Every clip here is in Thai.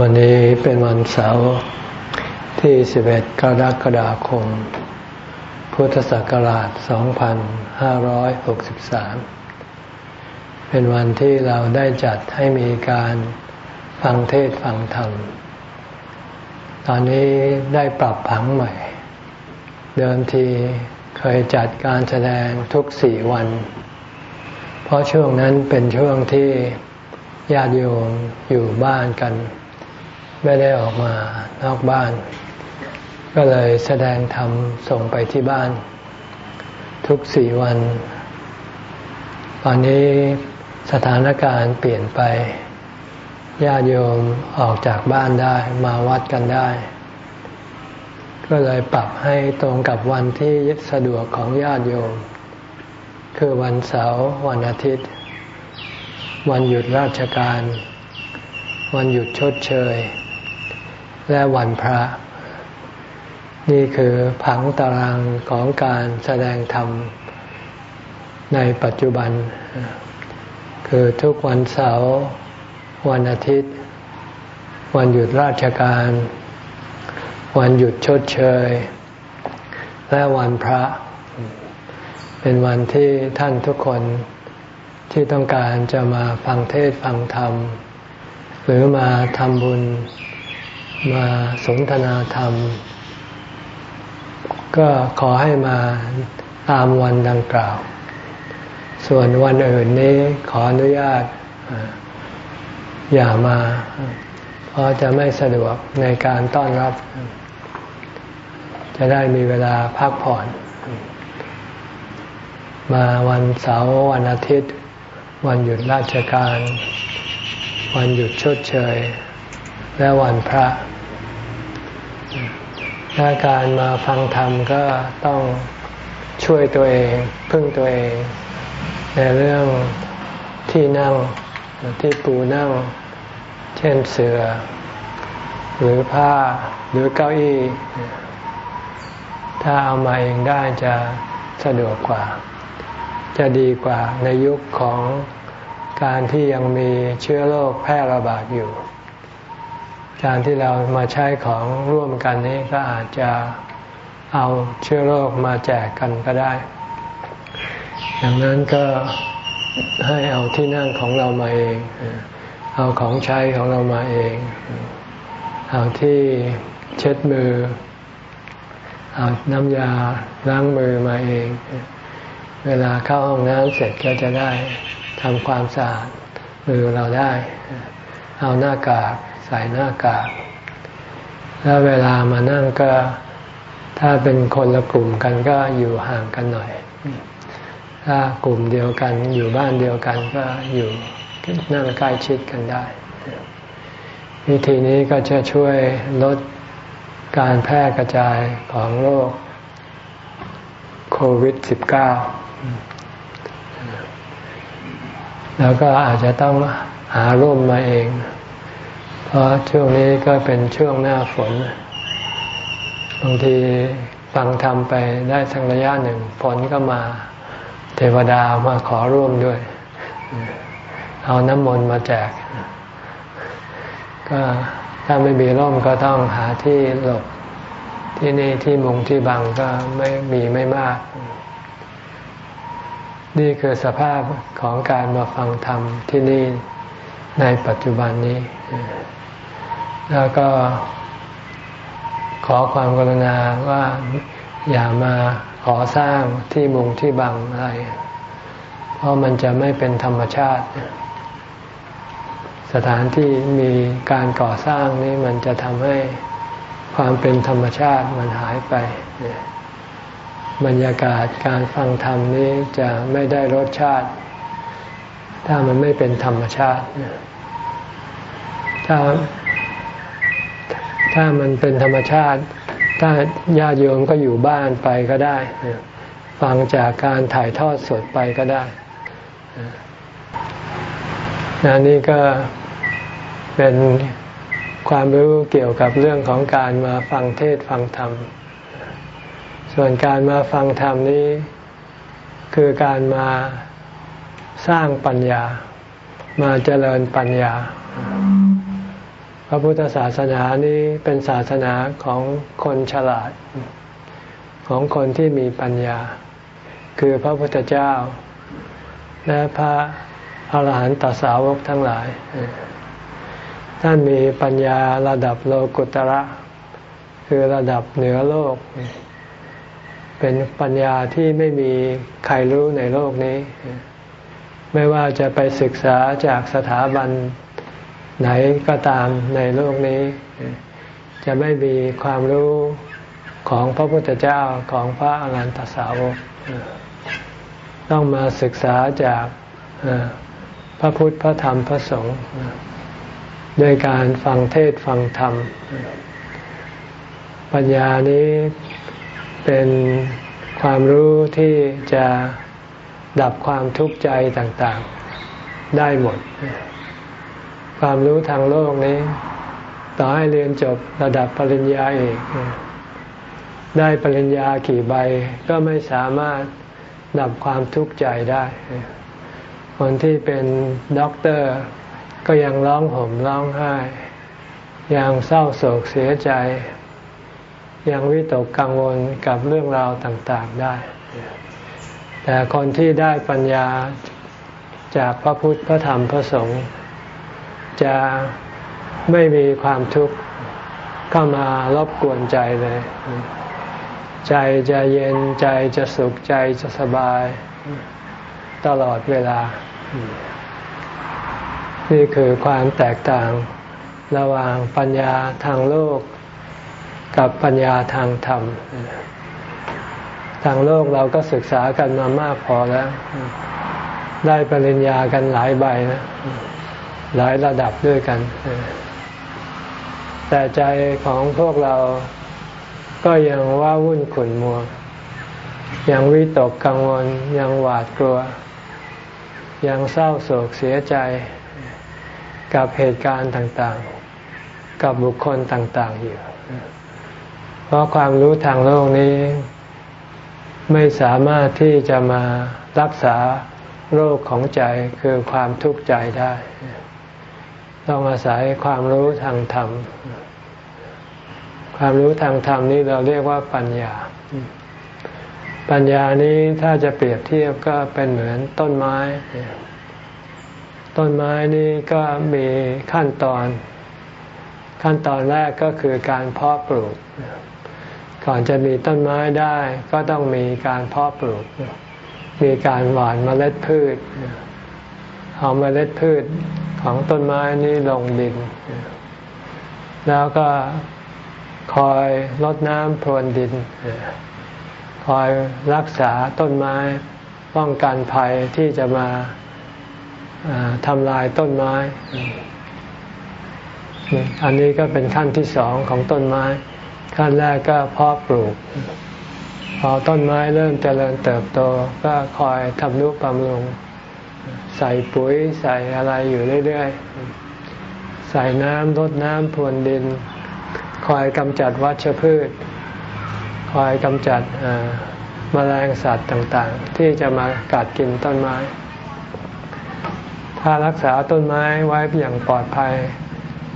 วันนี้เป็นวันเสาร์ที่ 11 กรกฎาคม พุทธศักราช 2563 เป็นวันที่เราได้จัดให้มีการฟังเทศฟังธรรม ตอนนี้ได้ปรับผังใหม่ เดิมทีเคยจัดการแสดงทุกสี่วัน เพราะช่วงนั้นเป็นช่วงที่ญาติโยมอยู่บ้านกัน ไม่ได้ออกมานอกบ้าน ก็เลยแสดงธรรมส่งไปที่บ้าน ทุกสี่วัน ตอนนี้สถานการณ์เปลี่ยนไปญาติโยมออกจากบ้านได้มาวัดกันได้ ก็เลยปรับให้ตรงกับวันที่สะดวกของญาติโยม คือวันเสาร์วันอาทิตย์ วันหยุดราชการ วันหยุดชดเชย และวันพระ นี่คือผังตารางของการแสดงธรรมในปัจจุบัน คือทุกวันเสาร์วันอาทิตย์ วันหยุดราชการ วันหยุดชดเชย และวันพระ เป็นวันที่ท่านทุกคนที่ต้องการจะมาฟังเทศฟังธรรม หรือมาทำบุญ มาสนทนาธรรม ก็ขอให้มาตามวันดังกล่าว ส่วนวันอื่นนี้ขออนุญาตอย่ามา เพราะจะไม่สะดวกในการต้อนรับ จะได้มีเวลาพักผ่อน มาวันเสาร์วันอาทิตย์ วันหยุดราชการ วันหยุดชดเชย และวันพระ ถ้าการมาฟังธรรมก็ต้องช่วยตัวเอง พึ่งตัวเอง ในเรื่องที่นั่งที่ปูนั่ง เช่นเสือ หรือผ้าหรือเก้าอี้ ถ้าเอามาเองได้จะสะดวกกว่า จะดีกว่าในยุคของการที่ยังมีเชื้อโรคแพร่ระบาดอยู่ การที่เรามาใช้ของร่วมกันนี้ก็อาจจะเอาเชื้อโรคมาแจกกันก็ได้ ดังนั้นก็ให้เอาที่นั่งของเรามาเอง เอาของใช้ของเรามาเอง เอาที่เช็ดมือ เอาน้ำยาล้างมือมาเอง เวลาเข้าห้องน้ำเสร็จก็จะได้ทำความสะอาดมือเราได้ เอาหน้ากาก ใส่หน้ากากแล้วเวลามานั่งก็ถ้าเป็นคนละกลุ่มกันก็อยู่ห่างกันหน่อย ถ้ากลุ่มเดียวกันอยู่บ้านเดียวกันก็อยู่นั่งใกล้ชิดกันได้ วิธีนี้ก็จะช่วยลดการแพร่กระจายของโรคโควิด -19 แล้วก็อาจจะต้องหาร่มมาเอง ราะช่วงนี้ก็เป็นช่วงหน้าฝน บางทีฟังทำไปได้สักระยะหนึ่งฝนก็มา เทวดามาขอร่วมด้วย เอาน้ำมนต์มาแจก ก็ถ้าไม่มีร่มก็ต้องหาที่หลบที่นี่ที่มุงที่บังก็ไม่มีไม่มาก นี่คือสภาพของการมาฟังธรรมที่นี่ในปัจจุบันนี้ แล้วก็ขอความกรุณาว่าอย่ามาขอสร้างที่มุงที่บังอะไร เพราะมันจะไม่เป็นธรรมชาติ สถานที่มีการก่อสร้างนี้มันจะทำให้ความเป็นธรรมชาติมันหายไป บรรยากาศการฟังธรรมนี้จะไม่ได้รสชาติ ถ้ามันไม่เป็นธรรมชาติ ถ้า ถ้ามันเป็นธรรมชาติ ถ้าญาติโยมก็อยู่บ้านไปก็ได้ ฟังจากการถ่ายทอดสดไปก็ได้นนี่ก็เป็นความรู้เกี่ยวกับเรื่องของการมาฟังเทศฟังธรรม ส่วนการมาฟังธรรมนี้คือการมาสร้างปัญญา มาเจริญปัญญา พระพุทธศาสนานี้เป็นศาสนาของคนฉลาด ของคนที่มีปัญญา คือพระพุทธเจ้า และพระอาหารหันตสาวกทั้งหลาย ท่านมีปัญญาระดับโลกุตระ คือระดับเหนือโลก เป็นปัญญาที่ไม่มีใครรู้ในโลกนี้ ไม่ว่าจะไปศึกษาจากสถาบัน ไหนก็ตามในโลกนี้ จะไม่มีความรู้ของพระพุทธเจ้าของพระอรหันตสาวกต้องมาศึกษาจากพระพุทธพระธรรมพระสงฆ์โดยการฟังเทศฟังธรรม ปัญญานี้เป็นความรู้ที่จะดับความทุกข์ใจต่างๆ ได้หมด ความรู้ทางโลกนี้ ต่อให้เรียนจบระดับปริญญาเอกได้ปริญญากี่ใบก็ไม่สามารถดับความทุกข์ใจได้ คนที่เป็นด็อกเตอร์ ก็ยังร้องห่มร้องไห้ ยังเศร้าโศกเสียใจ ยังวิตกกังวลกับเรื่องราวต่างๆได้ แต่คนที่ได้ปัญญาจากพระพุทธพระธรรมพระสงฆ์ จะไม่มีความทุกข์เข้ามารบกวนใจเลย ใจจะเย็นใจจะสุขใจจะสบาย ตลอดเวลา นี่คือความแตกต่างระหว่างปัญญาทางโลก กับปัญญาทางธรรม ทางโลกเราก็ศึกษากันมามากพอแล้ว ได้ปริญญากันหลายใบนะ หลายระดับด้วยกัน แต่ใจของพวกเราก็ยังว่าวุ่นขุ่นมัว ยังวิตกกังวล ยังหวาดกลัว ยังเศร้าโศกเสียใจ กับเหตุการณ์ต่างๆ กับบุคคลต่างๆอยู่ เพราะความรู้ทางโลกนี้ ไม่สามารถที่จะมารักษาโรคของใจคือความทุกข์ใจได้ ต้องอาศัยความรู้ทางธรรม ความรู้ทางธรรมนี้เราเรียกว่าปัญญา ปัญญานี้ถ้าจะเปรียบเทียบก็เป็นเหมือนต้นไม้ ต้นไม้นี้ก็มีขั้นตอน ขั้นตอนแรกก็คือการเพาะปลูก ก่อนจะมีต้นไม้ได้ ก็ต้องมีการเพาะปลูก มีการหว่านเมล็ดพืชเเอาเมล็ดพืชของต้นไม้นี้ลงดิน แล้วก็คอยรดน้ำพรวนดิน คอยรักษาต้นไม้ป้องกันภัยที่จะมาทำลายต้นไม้ อันนี้ก็เป็นขั้นที่สองของต้นไม้ ขั้นแรกก็เพาะปลูก พอต้นไม้เริ่มเจริญเติบโตก็คอยทำนุบำรุง ใส่ปุ๋ยใส่อะไรอยู่เรื่อยๆ ใส่น้ำรดน้ำพรวนดิน คอยกำจัดวัชพืช คอยกำจัดมแมลงสัตว์ต่างๆ ที่จะมากัดกินต้นไม้ ถ้ารักษาต้นไม้ไว้อย่างปลอดภัย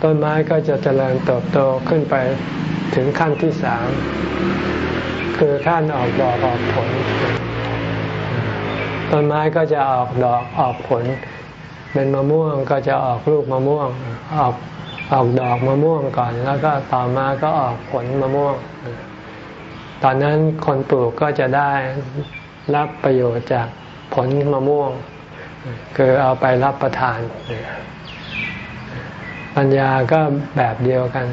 ต้นไม้ก็จะเจริญเติบโตขึ้นไปถึงขั้นที่สามคือขั้นออกดอกออกผล ต้นไม้ก็จะออกดอกออกผล เป็นมะม่วงก็จะออกลูกมะม่วง ออกออกดอกมะม่วงก่อน แล้วก็ต่อมาก็ออกผลมะม่วง ตอนนั้นคนปลูกก็จะได้รับประโยชน์จากผลมะม่วง คือเอาไปรับประทาน ปัญญาก็แบบเดียวกัน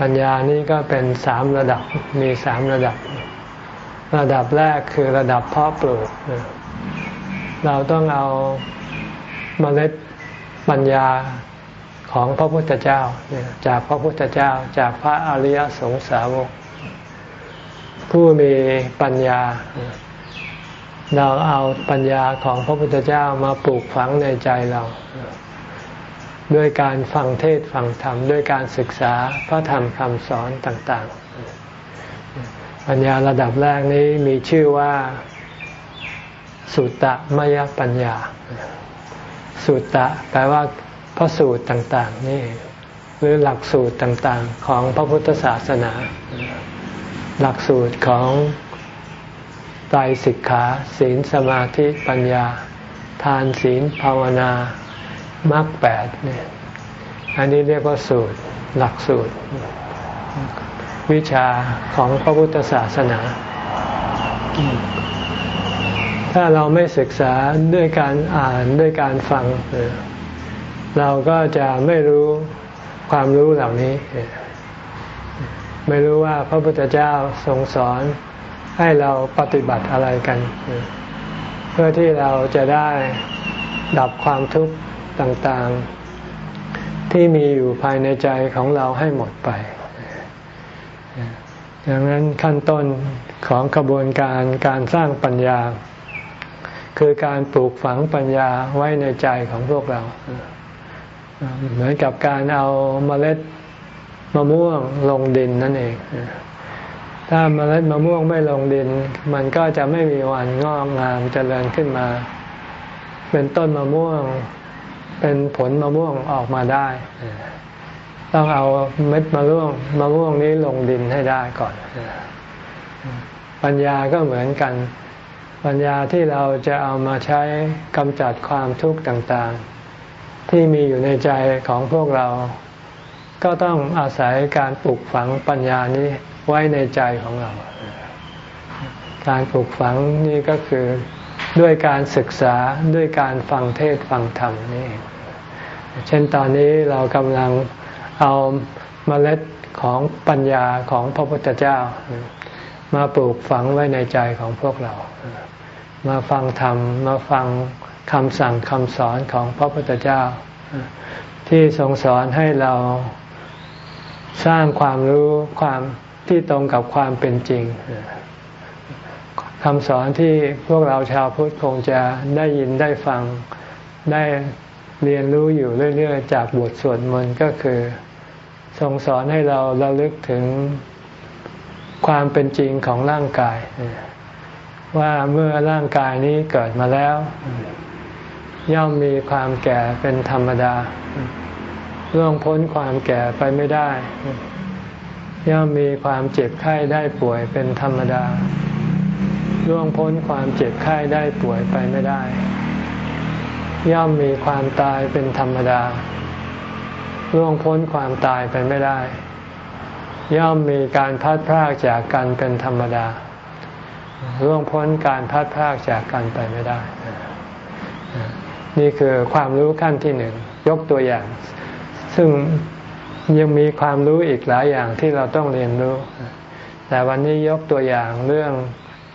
ปัญญานี้ก็เป็นสามระดับมีสามระดับ ระดับแรกคือระดับเพาะปลูก เราต้องเอาเมล็ดปัญญาของพระพุทธเจ้าจากพระพุทธเจ้าจากพระอริยสงสาวก ผู้มีปัญญา เราเอาปัญญาของพระพุทธเจ้ามาปลูกฝังในใจเรา ด้วยการฟังเทศฟังธรรม ด้วยการศึกษาพระธรรมคำสอนต่าง ๆ ปัญญาระดับแรกนี้มีชื่อว่า สุตตะมยปัญญา สุตตะแปลว่าพระสูตรต่างๆนี่หรือหลักสูตรต่างๆ ของพระพุทธศาสนา หลักสูตรของไตรสิกขาศีลสมาธิปัญญา ทานศีลภาวนามรรคแปดเนี่ยอันนี้เรียกว่าสูตรหลักสูตร วิชาของพระพุทธศาสนา ถ้าเราไม่ศึกษาด้วยการอ่านด้วยการฟัง เราก็จะไม่รู้ความรู้เหล่านี้ ไม่รู้ว่าพระพุทธเจ้าทรงสอนให้เราปฏิบัติอะไรกัน เพื่อที่เราจะได้ดับความทุกข์ต่างๆ ที่มีอยู่ภายในใจของเราให้หมดไปดังนั้นขั้นต้นของกระบวนการการสร้างปัญญา คือการปลูกฝังปัญญาไว้ในใจของพวกเรา เหมือนกับการเอาเมล็ดมะม่วงลงดินนั่นเอง ถ้าเมล็ดมะม่วงไม่ลงดิน มันก็จะไม่มีวันงอกงามจเจริญขึ้นมา เป็นต้นมะม่วง เป็นผลมะม่วงออกมาได้ ต้องเอาเม็ดมะม่วงมะม่วงนี้ลงดินให้ได้ก่อน ปัญญาก็เหมือนกัน ปัญญาที่เราจะเอามาใช้กำจัดความทุกข์ต่างๆ ที่มีอยู่ในใจของพวกเรา ก็ต้องอาศัยการปลูกฝังปัญญานี้ไว้ในใจของเรา การปลูกฝังนี่ก็คือด้วยการศึกษาด้วยการฟังเทศฟังธรรมนี่ เช่นตอนนี้เรากำลังเอาเมล็ดของปัญญาของพระพุทธเจ้า มาปลูกฝังไว้ในใจของพวกเรา มาฟังธรรม มาฟังคำสั่งคำสอนของพระพุทธเจ้า ที่ทรงสอนให้เราสร้างความรู้ความที่ตรงกับความเป็นจริงคำสอนที่พวกเราชาวพุทธคงจะได้ยินได้ฟังได้เรียนรู้อยู่เรื่อย ๆ จากบทสวดมนต์ก็คือทรงสอนให้เราระลึกถึงความเป็นจริงของร่างกาย ว่าเมื่อร่างกายนี้เกิดมาแล้ว ย่อมมีความแก่เป็นธรรมดาล่วงพ้นความแก่ไปไม่ได้ ย่อมมีความเจ็บไข้ได้ป่วยเป็นธรรมดาล่วงพ้นความเจ็บไข้ได้ป่วยไปไม่ได้ ย่อมมีความตายเป็นธรรมดาล่วงพ้นความตายไปไม่ได้ ย่อมมีการพัดพรากจากกันเป็นธรรมดา ล่วงพ้นการพัดพากจากกันไปไม่ได้ นี่คือความรู้ขั้นที่หนึ่ง ยกตัวอย่าง ซึ่งยังมีความรู้อีกหลายอย่างที่เราต้องเรียนรู้ แต่วันนี้ยกตัวอย่างเรื่อง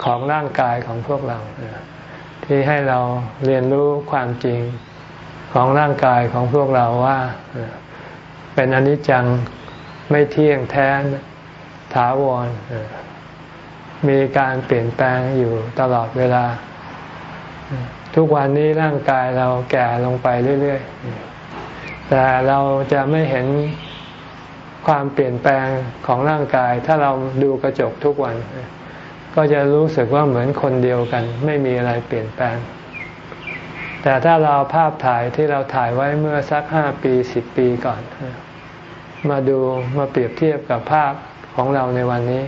ของร่างกายของพวกเรา ที่ให้เราเรียนรู้ความจริงของร่างกายของพวกเราว่าเป็นอนิจจังไม่เที่ยงแท้ถาวร มีการเปลี่ยนแปลงอยู่ตลอดเวลา ทุกวันนี้ร่างกายเราแก่ลงไปเรื่อยๆ แต่เราจะไม่เห็นความเปลี่ยนแปลงของร่างกาย ถ้าเราดูกระจกทุกวัน ก็จะรู้สึกว่าเหมือนคนเดียวกัน ไม่มีอะไรเปลี่ยนแปลง แต่ถ้าเราภาพถ่ายที่เราถ่ายไว้เมื่อสักห้าปีสิบปีก่อน มาดูมาเปรียบเทียบกับภาพของเราในวันนี้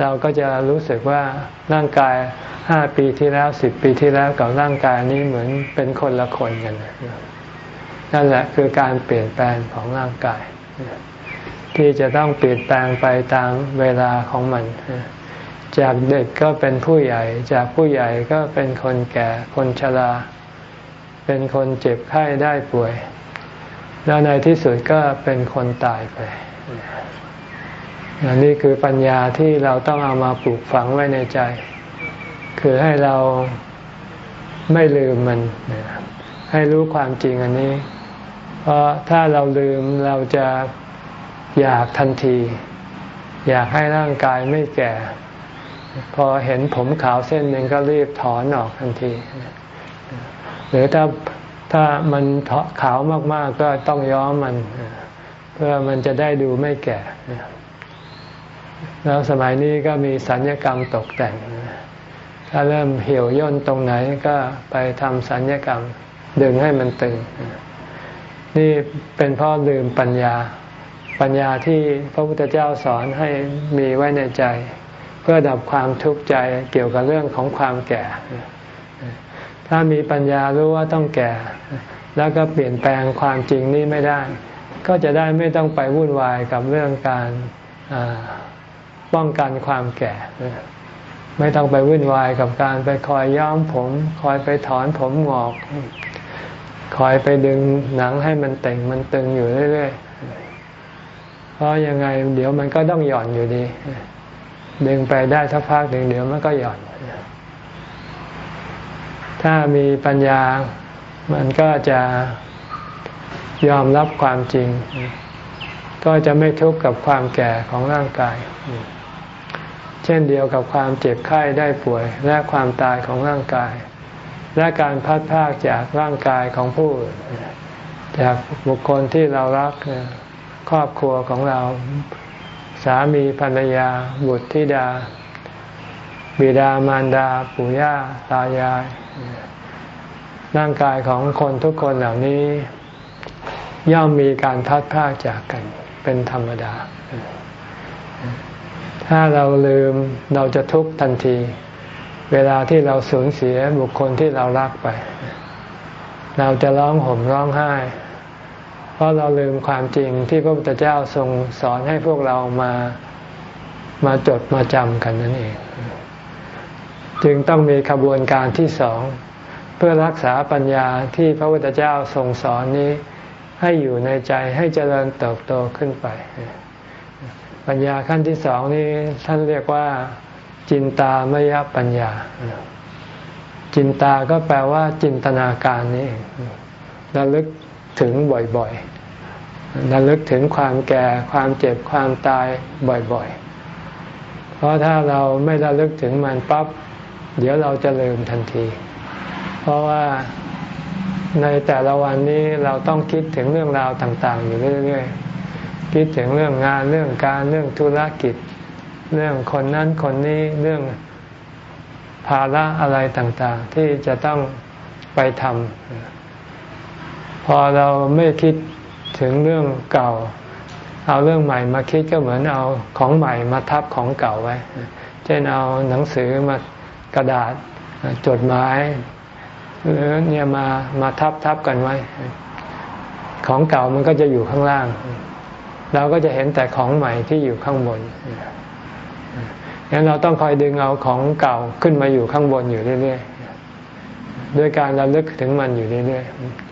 เราก็จะรู้สึกว่าร่างกายห้าปีที่แล้วสิบปีที่แล้วกับร่างกายนี้เหมือนเป็นคนละคนกันนั่นแหละคือการเปลี่ยนแปลงของร่างกาย ที่จะต้องเปลี่ยนแปลงไปตามเวลาของมัน จากเด็กก็เป็นผู้ใหญ่ จากผู้ใหญ่ก็เป็นคนแก่คนชรา เป็นคนเจ็บไข้ได้ป่วย แล้วในที่สุดก็เป็นคนตายไป นนี่คือปัญญาที่เราต้องเอามาปลูกฝังไว้ในใจ คือให้เราไม่ลืมมัน ให้รู้ความจริงอันนี้ เพราะถ้าเราลืมเราจะอยากทันที อยากให้ร่างกายไม่แก่ พอเห็นผมขาวเส้นหนึ่งก็รีบถอนออกทันที หรือถ้าถ้ามันขาวมากๆก็ต้องย้อมมัน เพื่อมันจะได้ดูไม่แก่ แล้วสมัยนี้ก็มีสัญญกรรมตกแต่ง ถ้าเริ่มเหี่ยวย่นตรงไหนก็ไปทำสัญญกรรมดึงให้มันตึง นี่เป็นเพราะลืมปัญญา ปัญญาที่พระพุทธเจ้าสอนให้มีไว้ในใจ เพื่อดับความทุกข์ใจเกี่ยวกับเรื่องของความแก่ ถ้ามีปัญญารู้ว่าต้องแก่ แล้วก็เปลี่ยนแปลงความจริงนี้ไม่ได้ ก็จะได้ไม่ต้องไปวุ่นวายกับเรื่องการ ป้องกันความแก่ ไม่ต้องไปวุ่นวายกับการไปคอยย้อมผม คอยไปถอนผมหงอก คอยไปดึงหนังให้มันแต่งมันตึงอยู่เรื่อยๆ เพราะยังไงเดี๋ยวมันก็ต้องหย่อนอยู่ดี ดึงไปได้สักพักหนึ่งเดี๋ยวมันก็หย่อน ถ้ามีปัญญา มันก็จะยอมรับความจริง ก็จะไม่ทุกข์กับความแก่ของร่างกาย ช่นเดียวกับความเจ็บไข้ได้ป่วยและความตายของร่างกาย และการพัดพากจากร่างกายของผู้อื่นจากบุคคลที่เรารักครอบครัวของเราสามีภรรยา บุตรธิดา บิดามารดา ปู่ย่าตายาย ร่างกายของคนทุกคนเหล่านี้ ย่อมมีการพัดพากจากกันเป็นธรรมดา ถ้าเราลืมเราจะทุกข์ทันที เวลาที่เราสูญเสียบุคคลที่เรารักไป เราจะร้องห่มร้องไห้ เพราะเราลืมความจริงที่พระพุทธเจ้าทรงสอนให้พวกเรามามาจดมาจำกันนั่นเอง จึงต้องมีขบวนการที่สอง เพื่อรักษาปัญญาที่พระพุทธเจ้าทรงสอนนี้ให้อยู่ในใจให้เจริญเติบโตขึ้นไป ปัญญาขั้นที่สองนี้ท่านเรียกว่า จินตามยปัญญา จินตาก็แปลว่า จินตนาการนี่ระลึกถึงบ่อยๆระลึกถึงความแก่ ความเจ็บความตายบ่อยๆ เพราะถ้าเราไม่ระลึกถึงมันปั๊บเดี๋ยวเราจะลืมทันที เพราะว่าในแต่ละวันนี้เราต้องคิดถึงเรื่องราวต่าง ๆ อยู่เรื่อย ๆ คิดถึงเรื่องงานเรื่องการเรื่องธุรกิจ เรื่องคนนั้นคนนี้เรื่องภาระอะไรต่างๆ ที่จะต้องไปทำพอเราไม่คิดถึงเรื่องเก่า เอาเรื่องใหม่มาคิดก็เหมือนเอาของใหม่มาทับของเก่าไว้ เช่นเอาหนังสือมากระดาษจดหมายหรือเนี่ยมามาทับทับกันไว้ ของเก่ามันก็จะอยู่ข้างล่าง เราก็จะเห็นแต่ของใหม่ที่อยู่ข้างบนงั้นเราต้องคอยดึงเอาของเก่าขึ้นมาอยู่ข้างบนอยู่เรื่อยๆ ด้วยการระลึกถึงมันอยู่เรื่อย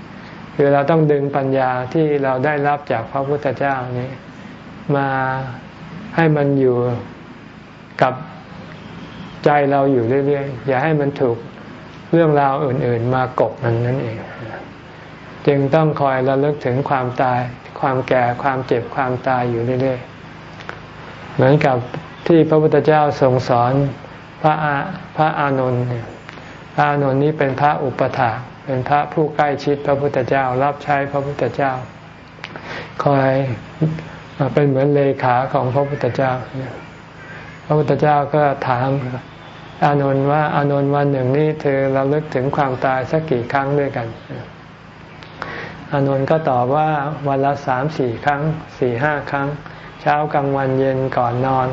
ๆ คือเราต้องดึงปัญญาที่เราได้รับจากพระพุทธเจ้านี้ มาให้มันอยู่กับใจเราอยู่เรื่อยๆ อย่าให้มันถูกเรื่องราวอื่น ๆ มากบมันนั่นเอง จึงต้องคอยระลึกถึงความตาย ความแก่ความเจ็บความตายอยู่เรื่อยๆ เหมือนกับที่พระพุทธเจ้าทรงสอนพระอาพระอานนท์เนี่ยพระอานนท์นี้เป็นพระอุปถาเป็นพระผู้ใกล้ชิดพระพุทธเจ้ารับใช้พระพุทธเจ้า คอยเป็นเหมือนเลขาของพระพุทธเจ้า พระพุทธเจ้าก็ถามอานนท์ว่าอานนท์วันหนึ่งนี้เธอเราลึกถึงความตายสักกี่ครั้งด้วยกัน อานนท์ก็ตอบว่าวันละสามสี่ครั้งสี่ห้าครั้ง เช้ากลางวันเย็นก่อนนอน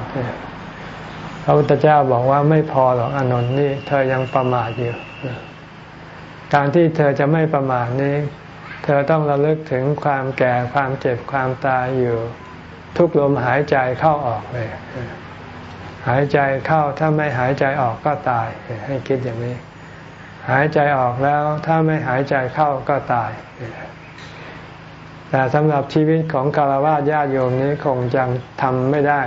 พระพุทธเจ้าบอกว่าไม่พอหรอกอานนท์นี่เธอยังประมาทอยู่การที่เธอจะไม่ประมาทนี้ เธอต้องระลึกถึงความแก่ความเจ็บความตายอยู่ ทุกลมหายใจเข้าออกเลย หายใจเข้าถ้าไม่หายใจออกก็ตาย ให้คิดอย่างนี้ หายใจออกแล้วถ้าไม่หายใจเข้าก็ตาย แต่สำหรับชีวิตของคารวะญาติโยมนี้คงจะทำไม่ได้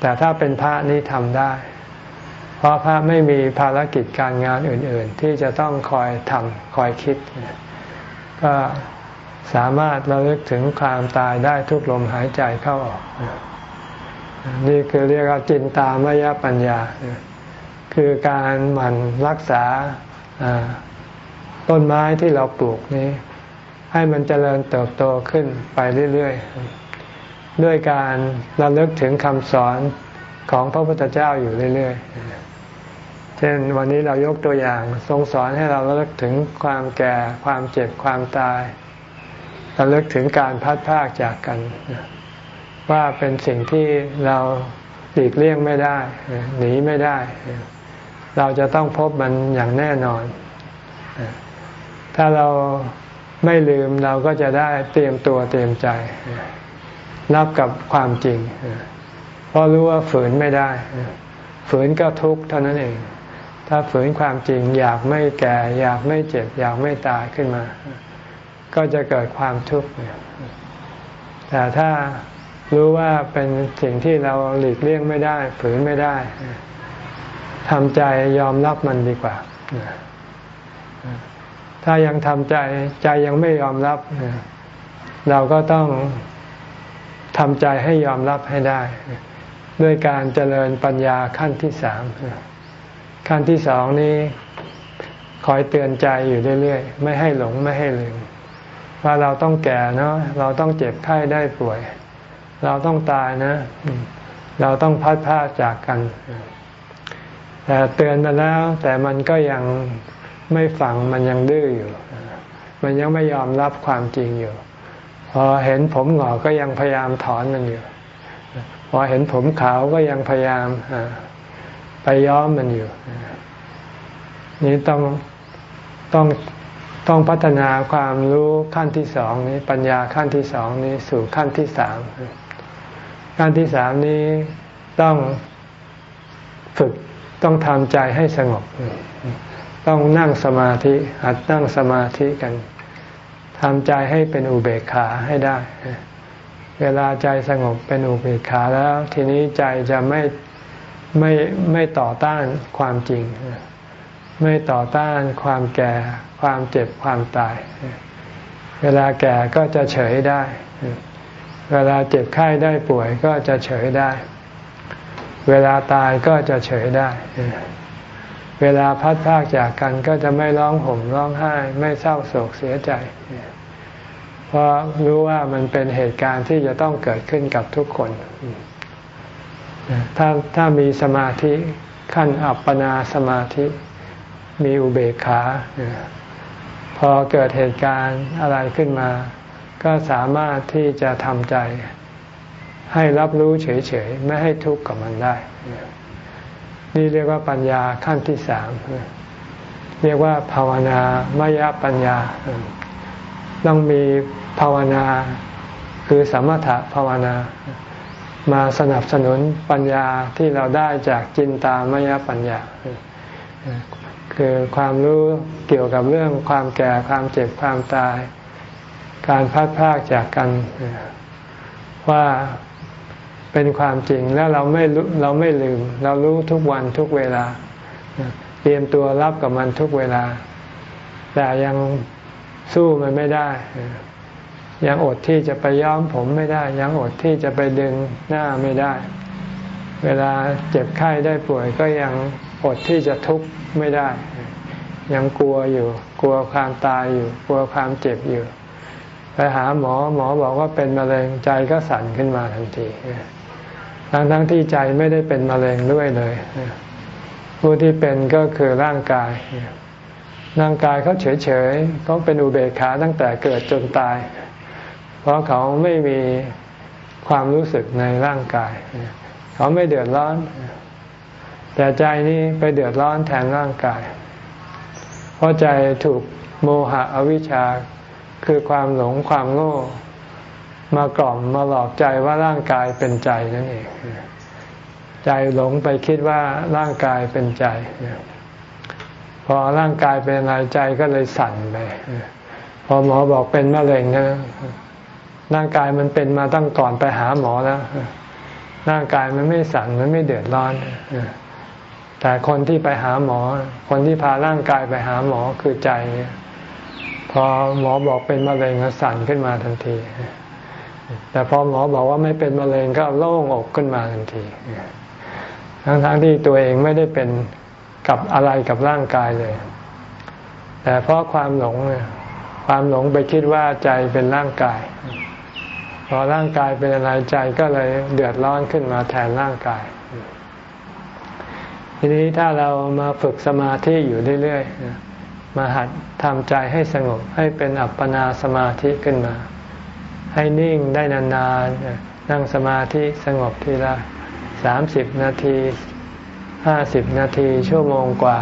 แต่ถ้าเป็นพระนี้ทำได้ เพราะพระไม่มีภารกิจการงานอื่น ๆ ที่จะต้องคอยทำคอยคิด ก็สามารถระลึกถึงความตายได้ทุกลมหายใจเข้าออก นี่คือเรียกว่าจินตามยปัญญา คือการหมั่นรักษาต้นไม้ที่เราปลูกนี้ ให้มันเจริญเติบโตขึ้นไปเรื่อยๆ ด้วยการระลึกถึงคำสอนของพระพุทธเจ้าอยู่เรื่อยๆ เช่นวันนี้เรายกตัวอย่างทรงสอนให้เราระลึกถึงความแก่ ความเจ็บความตายระลึกถึงการพัดพากจากกัน ว่าเป็นสิ่งที่เราหลีกเลี่ยงไม่ได้ หนีไม่ได้ เราจะต้องพบมันอย่างแน่นอน ถ้าเรา ไม่ลืมเราก็จะได้เตรียมตัวเตรียมใจ รับกับความจริง เพราะรู้ว่าฝืนไม่ได้ ฝืนก็ทุกข์เท่านั้นเอง ถ้าฝืนความจริงอยากไม่แก่ อยากไม่เจ็บ อยากไม่ตายขึ้นมา ก็จะเกิดความทุกข์แต่ถ้ารู้ว่าเป็นสิ่งที่เราหลีกเลี่ยงไม่ได้ ฝืนไม่ได้ทำใจยอมรับมันดีกว่า ถ้ายังทำใจใจยังไม่ยอมรับ เราก็ต้องทำใจให้ยอมรับให้ได้ ด้วยการเจริญปัญญาขั้นที่สามขั้นที่สองนี้คอยเตือนใจอยู่เรื่อยๆ ไม่ให้หลงไม่ให้ลืม ว่าเราต้องแก่เนาะเราต้องเจ็บไข้ได้ป่วย เราต้องตายนะ เราต้องพัดพาจากกัน แต่เตือนมาแล้ว แต่มันก็ยัง ไม่ฟังมันยังดื้ออยู่ มันยังไม่ยอมรับความจริงอยู่ พอเห็นผมหงอกก็ยังพยายามถอนมันอยู่ พอเห็นผมขาวก็ยังพยายามไปย้อมมันอยู่ นี่ต้องต้องต้องพัฒนาความรู้ขั้นที่สองนี้ปัญญาขั้นที่สองนี้สู่ขั้นที่สามขั้นที่สามนี้ต้องฝึกต้องทำใจให้สงบ ต้องนั่งสมาธิ หัดนั่งสมาธิกันทำใจให้เป็นอุเบกขาให้ได้ เวลาใจสงบเป็นอุเบกขาแล้ว ทีนี้ใจจะไม่ไม่ไม่ต่อต้านความจริง ไม่ต่อต้านความแก่ ความเจ็บความตาย เวลาแก่ก็จะเฉยได้ เวลาเจ็บไข้ได้ป่วยก็จะเฉยได้ เวลาตายก็จะเฉยได้ เวลาพัดพากจากกันก็จะไม่ร้องห่มร้องไห้ ไม่เศร้าโศกเสียใจ เพราะรู้ว่ามันเป็นเหตุการณ์ที่จะต้องเกิดขึ้นกับทุกคน ถ้าถ้ามีสมาธิขั้นอัปปนาสมาธิมีอุเบกขา พอเกิดเหตุการณ์อะไรขึ้นมา ก็สามารถที่จะทำใจ ให้รับรู้เฉยๆ ไม่ให้ทุกข์กับมันได้ นี่เรียกว่าปัญญาขั้นที่สามเรียกว่าภาวนามยปัญญา ต้องมีภาวนาคือสมถะภาวนา มาสนับสนุนปัญญาที่เราได้จากจินตามยปัญญา คือความรู้เกี่ยวกับเรื่องความแก่ความเจ็บความตาย การพัดพากจากกันว่า เป็นความจริงแล้วเราไม่เราไม่ลืม เรารู้ทุกวันทุกเวลา เตรียมตัวรับกับมันทุกเวลา แต่ยังสู้มันไม่ได้ ยังอดที่จะไปย้อมผมไม่ได้ ยังอดที่จะไปดึงหน้าไม่ได้ เวลาเจ็บไข้ได้ป่วยก็ยังอดที่จะทุกข์ไม่ได้ ยังกลัวอยู่ กลัวความตายอยู่ กลัวความเจ็บอยู่ไปหาหมอหมอบอกว่าเป็นมะเร็งใจก็สั่นขึ้นมาทันที ทั้งทั้งที่ใจไม่ได้เป็นมะเร็งด้วยเลย ผู้ที่เป็นก็คือร่างกาย ร่างกายเขาเฉยๆเขาเป็นอุเบกขาตั้งแต่เกิดจนตาย เพราะเขาไม่มีความรู้สึกในร่างกาย เขาไม่เดือดร้อน แต่ใจนี้ไปเดือดร้อนแทนร่างกาย เพราะใจถูกโมหะอวิชชาคือความหลงความโง่ มากล่อมมาหลอกใจว่าร่างกายเป็นใจนั่นเองใจหลงไปคิดว่าร่างกายเป็นใจพอร่างกายเป็นอะไรใจก็เลยสั่นไปพอหมอบอกเป็นมะเร็งนะร่างกายมันเป็นมาตั้งก่อนไปหาหมอแล้วร่างกายมันไม่สั่นมันไม่เดือดร้อนแต่คนที่ไปหาหมอ คนที่พาร่างกายไปหาหมอคือใจเนี่ยพอหมอบอกเป็นมะเร็งก็สั่นขึ้นมาทันที แต่พอหมอบอกว่าไม่เป็นมะเร็งก็โล่งอกขึ้นมาทันที ทั้งๆทที่ตัวเองไม่ได้เป็นกับอะไรกับร่างกายเลย แต่เพราะความหลงเนี่ยความหลงไปคิดว่าใจเป็นร่างกาย พอร่างกายเป็นอะไรใจก็เลยเดือดร้อนขึ้นมาแทนร่างกาย ทีนี้ถ้าเรามาฝึกสมาธิอยู่เรื่อยๆมาหัดทำใจให้สงบให้เป็นอัปปนาสมาธิขึ้นมา ให้นิ่งได้นานๆ นั่งสมาธิสงบทีละสามสิบนาทีห้าสิบนาทีชั่วโมงกว่า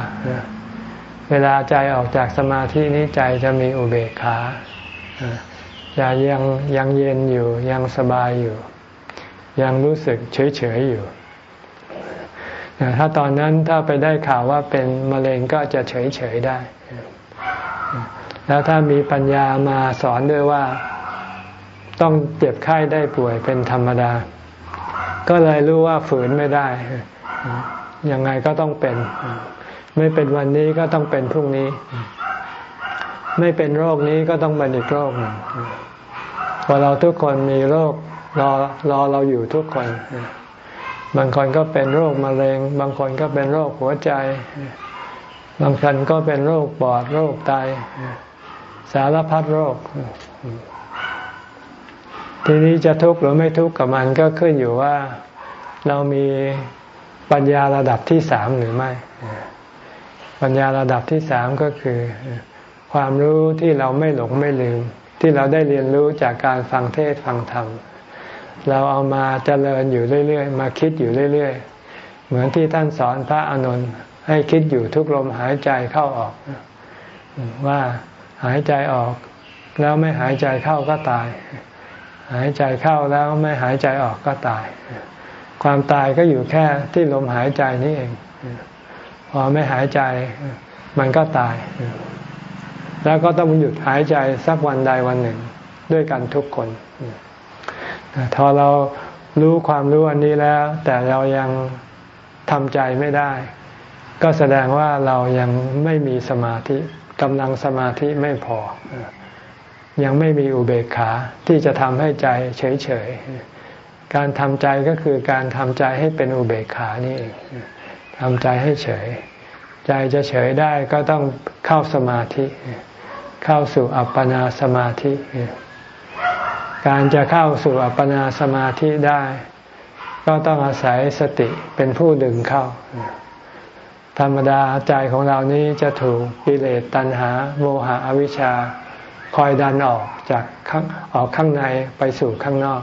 เวลาใจออกจากสมาธินี้ใจจะมีอุเบกขาจะยังยังเย็นอยู่ยังสบายอยู่ ยังรู้สึกเฉยเฉยอยู่ถ้าตอนนั้นถ้าไปได้ข่าวว่าเป็นมะเร็งก็จะเฉยเฉยได้ แล้วถ้ามีปัญญามาสอนด้วยว่า ต้องเจ็บไข้ได้ป่วยเป็นธรรมดา ก็เลยรู้ว่าฝืนไม่ได้ ยังไงก็ต้องเป็น ไม่เป็นวันนี้ก็ต้องเป็นพรุ่งนี้ ไม่เป็นโรคนี้ก็ต้องเป็นอีกโรคหนึ่งพอเราทุกคนมีโรครอรอเราอยู่ทุกคน บางคนก็เป็นโรคมะเร็ง บางคนก็เป็นโรคหัวใจ บางคนก็เป็นโรคปอด โรคไต สารพัดโรค ทีนี้จะทุกข์หรือไม่ทุกข์กับมันก็ขึ้นอยู่ว่าเรามีปัญญาระดับที่สามหรือไม่ ปัญญาระดับที่สามก็คือ ความรู้ที่เราไม่หลงไม่ลืม ที่เราได้เรียนรู้จากการฟังเทศฟังธรรม เราเอามาเจริญอยู่เรื่อยๆ มาคิดอยู่เรื่อยๆ เหมือนที่ท่านสอนพระอานนท์ให้คิดอยู่ทุกลมหายใจเข้าออก ว่าหายใจออก แล้วไม่หายใจเข้าก็ตาย หายใจเข้าแล้วไม่หายใจออกก็ตาย ความตายก็อยู่แค่ที่ลมหายใจนี่เอง พอไม่หายใจมันก็ตาย แล้วก็ต้องหยุดหายใจสักวันใดวันหนึ่งด้วยกันทุกคนพอเรารู้ความรู้อันนี้แล้ว แต่เรายังทำใจไม่ได้ ก็แสดงว่าเรายังไม่มีสมาธิกำลังสมาธิไม่พอ ยังไม่มีอุเบกขาที่จะทำให้ใจเฉยๆ การทำใจก็คือการทำใจให้เป็นอุเบกขานี่เองทำใจให้เฉย ใจจะเฉยได้ก็ต้องเข้าสมาธิ เข้าสู่อัปปนาสมาธิ การจะเข้าสู่อัปปนาสมาธิได้ ก็ต้องอาศัยสติเป็นผู้ดึงเข้า ธรรมดาใจของเรานี้จะถูกกิเลสตัณหา โมหะอวิชชา คอยดันออกจากข้างออกข้างในไปสู่ข้างนอก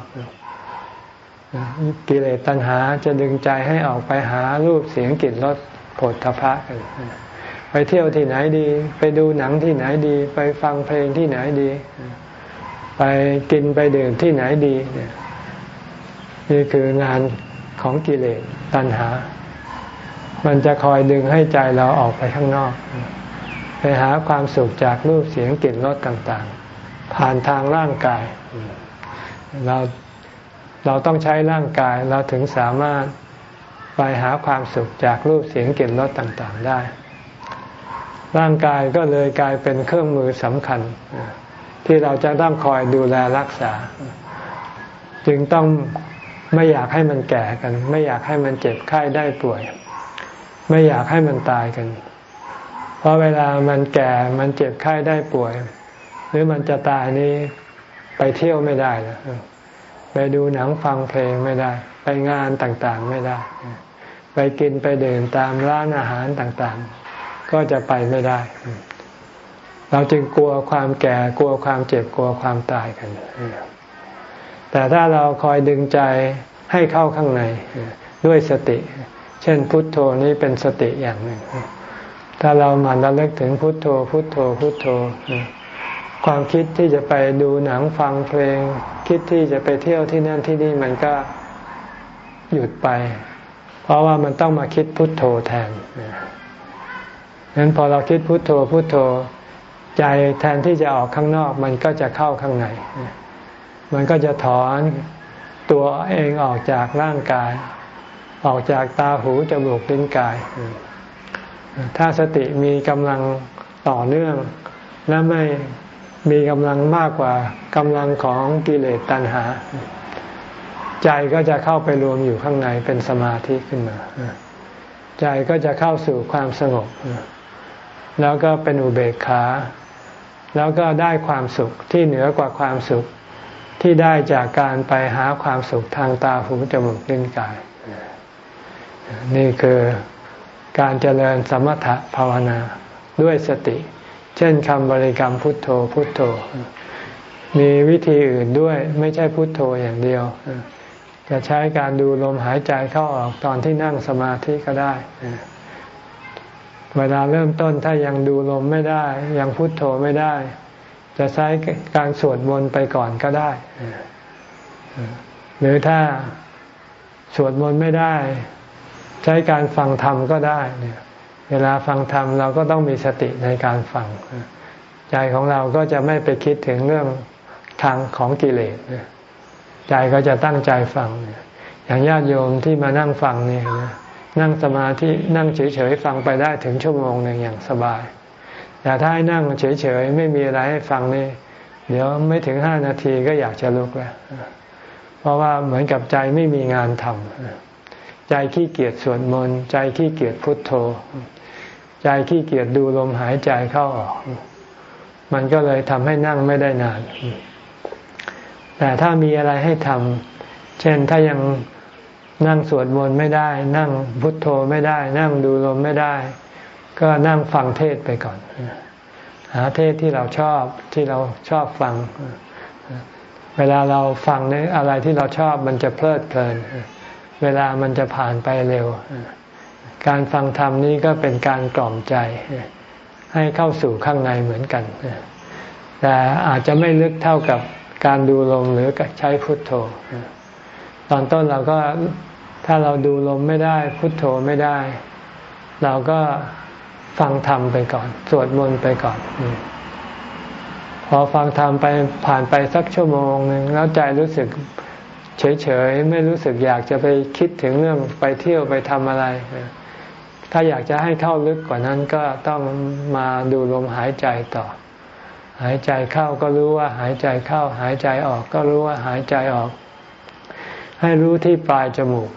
กิเลสตัณหาจะดึงใจให้ออกไปหารูปเสียงกลิ่นรสผลทพะกันไปเที่ยวที่ไหนดี ไปดูหนังที่ไหนดี ไปฟังเพลงที่ไหนดี ไปกินไปดื่มที่ไหนดีนี่คืองานของกิเลสตัณหา มันจะคอยดึงให้ใจเราออกไปข้างนอก ไปหาความสุขจากรูปเสียงกลิ่นรสต่างๆ ผ่านทางร่างกาย เราเราต้องใช้ร่างกายเราถึงสามารถไปหาความสุขจากรูปเสียงกลิ่นรสต่างๆได้ ร่างกายก็เลยกลายเป็นเครื่องมือสำคัญ ที่เราจะต้องคอยดูแลรักษา จึงต้องไม่อยากให้มันแก่กัน ไม่อยากให้มันเจ็บไข้ได้ป่วย ไม่อยากให้มันตายกัน เพราะเวลามันแก่มันเจ็บไข้ได้ป่วย หรือมันจะตายนี้ไปเที่ยวไม่ได้นะไปดูหนังฟังเพลงไม่ได้ ไปงานต่างๆไม่ได้ ไปกินไปเดินตามร้านอาหารต่างๆ ก็จะไปไม่ได้ เราจึงกลัวความแก่กลัวความเจ็บกลัวความตายกัน แต่ถ้าเราคอยดึงใจให้เข้าข้างในด้วยสติ เช่นพุทโธนี้เป็นสติอย่างหนึ่ง ถ้าเราหมั่นระลึกถึงพุทโธ พุทโธ พุทโธ ความคิดที่จะไปดูหนังฟังเพลง คิดที่จะไปเที่ยวที่นั่นที่นี่มันก็หยุดไป เพราะว่ามันต้องมาคิดพุทโธแทนนั้นพอเราคิดพุทโธ พุทโธ ใจแทนที่จะออกข้างนอก มันก็จะเข้าข้างใน มันก็จะถอนตัวเองออกจากร่างกาย ออกจากตาหูจมูกลิ้นกาย ถ้าสติมีกำลังต่อเนื่อง และไม่มีกำลังมากกว่ากำลังของกิเลสตัณหา ใจก็จะเข้าไปรวมอยู่ข้างในเป็นสมาธิขึ้นมา ใจก็จะเข้าสู่ความสงบ แล้วก็เป็นอุเบกขา แล้วก็ได้ความสุขที่เหนือกว่าความสุขที่ได้จากการไปหาความสุขทางตาหูจมูกลิ้นกาย นี่คือ การเจริญสมถะภาวนาด้วยสติ เช่นคำบริกรรมพุทโธพุทโธ มีวิธีอื่นด้วยไม่ใช่พุทโธอย่างเดียว จะใช้การดูลมหายใจเข้าออกตอนที่นั่งสมาธิก็ได้ เวลาเริ่มต้นถ้ายังดูลมไม่ได้ ยังพุทโธไม่ได้ จะใช้การสวดมนต์ไปก่อนก็ได้ หรือถ้าสวดมนต์ไม่ได้ ใช้การฟังธรรมก็ได้เนี่ยเวลาฟังธรรมเราก็ต้องมีสติในการฟัง ใจของเราก็จะไม่ไปคิดถึงเรื่องทางของกิเลสใจก็จะตั้งใจฟัง อย่างญาติโยมที่มานั่งฟังเนี่ยนั่งสมาธินั่งเฉยๆฟังไปได้ถึงชั่วโมงหนึ่งอย่างสบายแต่ถ้าให้นั่งเฉยๆไม่มีอะไรให้ฟังนี่เดี๋ยวไม่ถึงห้านาทีก็อยากจะลุกแล้วเพราะว่าเหมือนกับใจไม่มีงานทำ ใจขี้เกียจสวดมนต์ใจขี้เกียจพุทโธ ใจขี้เกียจดูลมหายใจเข้าออก มันก็เลยทำให้นั่งไม่ได้นาน แต่ถ้ามีอะไรให้ทำเช่นถ้ายังนั่งสวดมนต์ไม่ได้ นั่งพุทโธไม่ได้ นั่งดูลมไม่ได้ ก็นั่งฟังเทศไปก่อน หาเทศที่เราชอบที่เราชอบฟัง เวลาเราฟังนี่อะไรที่เราชอบมันจะเพลิดเพลิน เวลามันจะผ่านไปเร็ว การฟังธรรมนี้ก็เป็นการกล่อมใจ ให้เข้าสู่ข้างในเหมือนกัน แต่อาจจะไม่ลึกเท่ากับการดูลมหรือใช้พุทโธ ตอนต้นเราก็ถ้าเราดูลมไม่ได้พุทโธไม่ได้ เราก็ฟังธรรมไปก่อน สวดมนต์ไปก่อน พอฟังธรรมไปผ่านไปสักชั่วโมงหนึ่งแล้วใจรู้สึก เฉยๆ ไม่รู้สึกอยากจะไปคิดถึงเรื่องไปเที่ยวไปทำอะไร ถ้าอยากจะให้เข้าลึกกว่านั้นก็ต้องมาดูลมหายใจต่อ หายใจเข้าก็รู้ว่าหายใจเข้า หายใจออกก็รู้ว่าหายใจออก ให้รู้ที่ปลายจมูก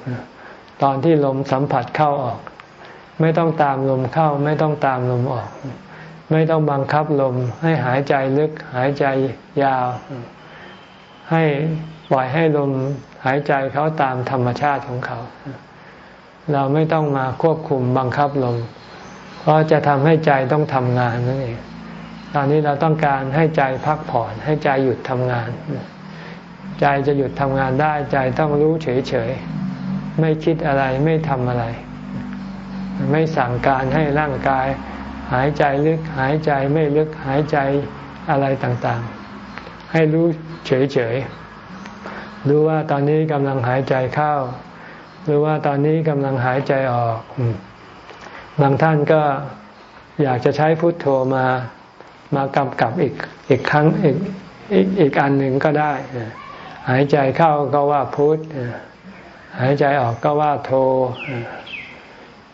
ตอนที่ลมสัมผัสเข้าออก ไม่ต้องตามลมเข้า ไม่ต้องตามลมออก ไม่ต้องบังคับลมให้หายใจลึก หายใจยาว ให้ ปล่อยให้ลมหายใจเขาตามธรรมชาติของเขา เราไม่ต้องมาควบคุมบังคับลม เพราะจะทำให้ใจต้องทำงานนั่นเอง ตอนนี้เราต้องการให้ใจพักผ่อน ให้ใจหยุดทำงาน ใจจะหยุดทำงานได้ใจต้องรู้เฉยๆ ไม่คิดอะไรไม่ทำอะไร ไม่สั่งการให้ร่างกาย หายใจลึกหายใจไม่ลึกหายใจอะไรต่างๆ ให้รู้เฉยๆ รู้ว่าตอนนี้กำลังหายใจเข้า รู้ว่าตอนนี้กำลังหายใจออก บางท่านก็อยากจะใช้พุทโธมามากำกับอีกอีกครั้งอีกอีกอีกอันหนึ่งก็ได้ หายใจเข้าก็ว่าพุทหายใจออกก็ว่าโท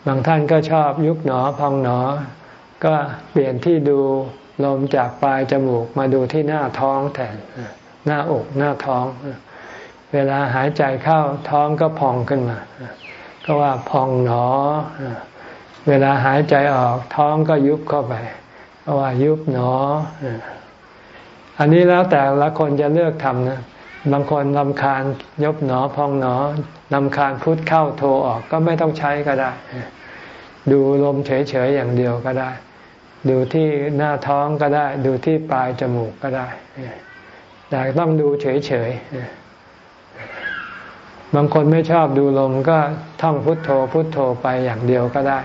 บางท่านก็ชอบยุบหนอพองหนอ ก็เปลี่ยนที่ดูลมจากปลายจมูกมาดูที่หน้าท้องแทนหน้าอกหน้าท้อง เวลาหายใจเข้าท้องก็พองขึ้นมา ก็ว่าพองหนอ เวลาหายใจออกท้องก็ยุบเข้าไป ก็ว่ายุบหนอ อันนี้แล้วแต่ละคนจะเลือกทำนะ บางคนลำคาญยบหนอพองหนอลำคาญพุทเข้าโทออกก็ไม่ต้องใช้ก็ได้ ดูลมเฉยๆอย่างเดียวก็ได้ ดูที่หน้าท้องก็ได้ ดูที่ปลายจมูกก็ได้ แต่ต้องดูเฉยๆ บางคนไม่ชอบดูลมก็ท่องพุทโธพุทโธไปอย่างเดียวก็ได้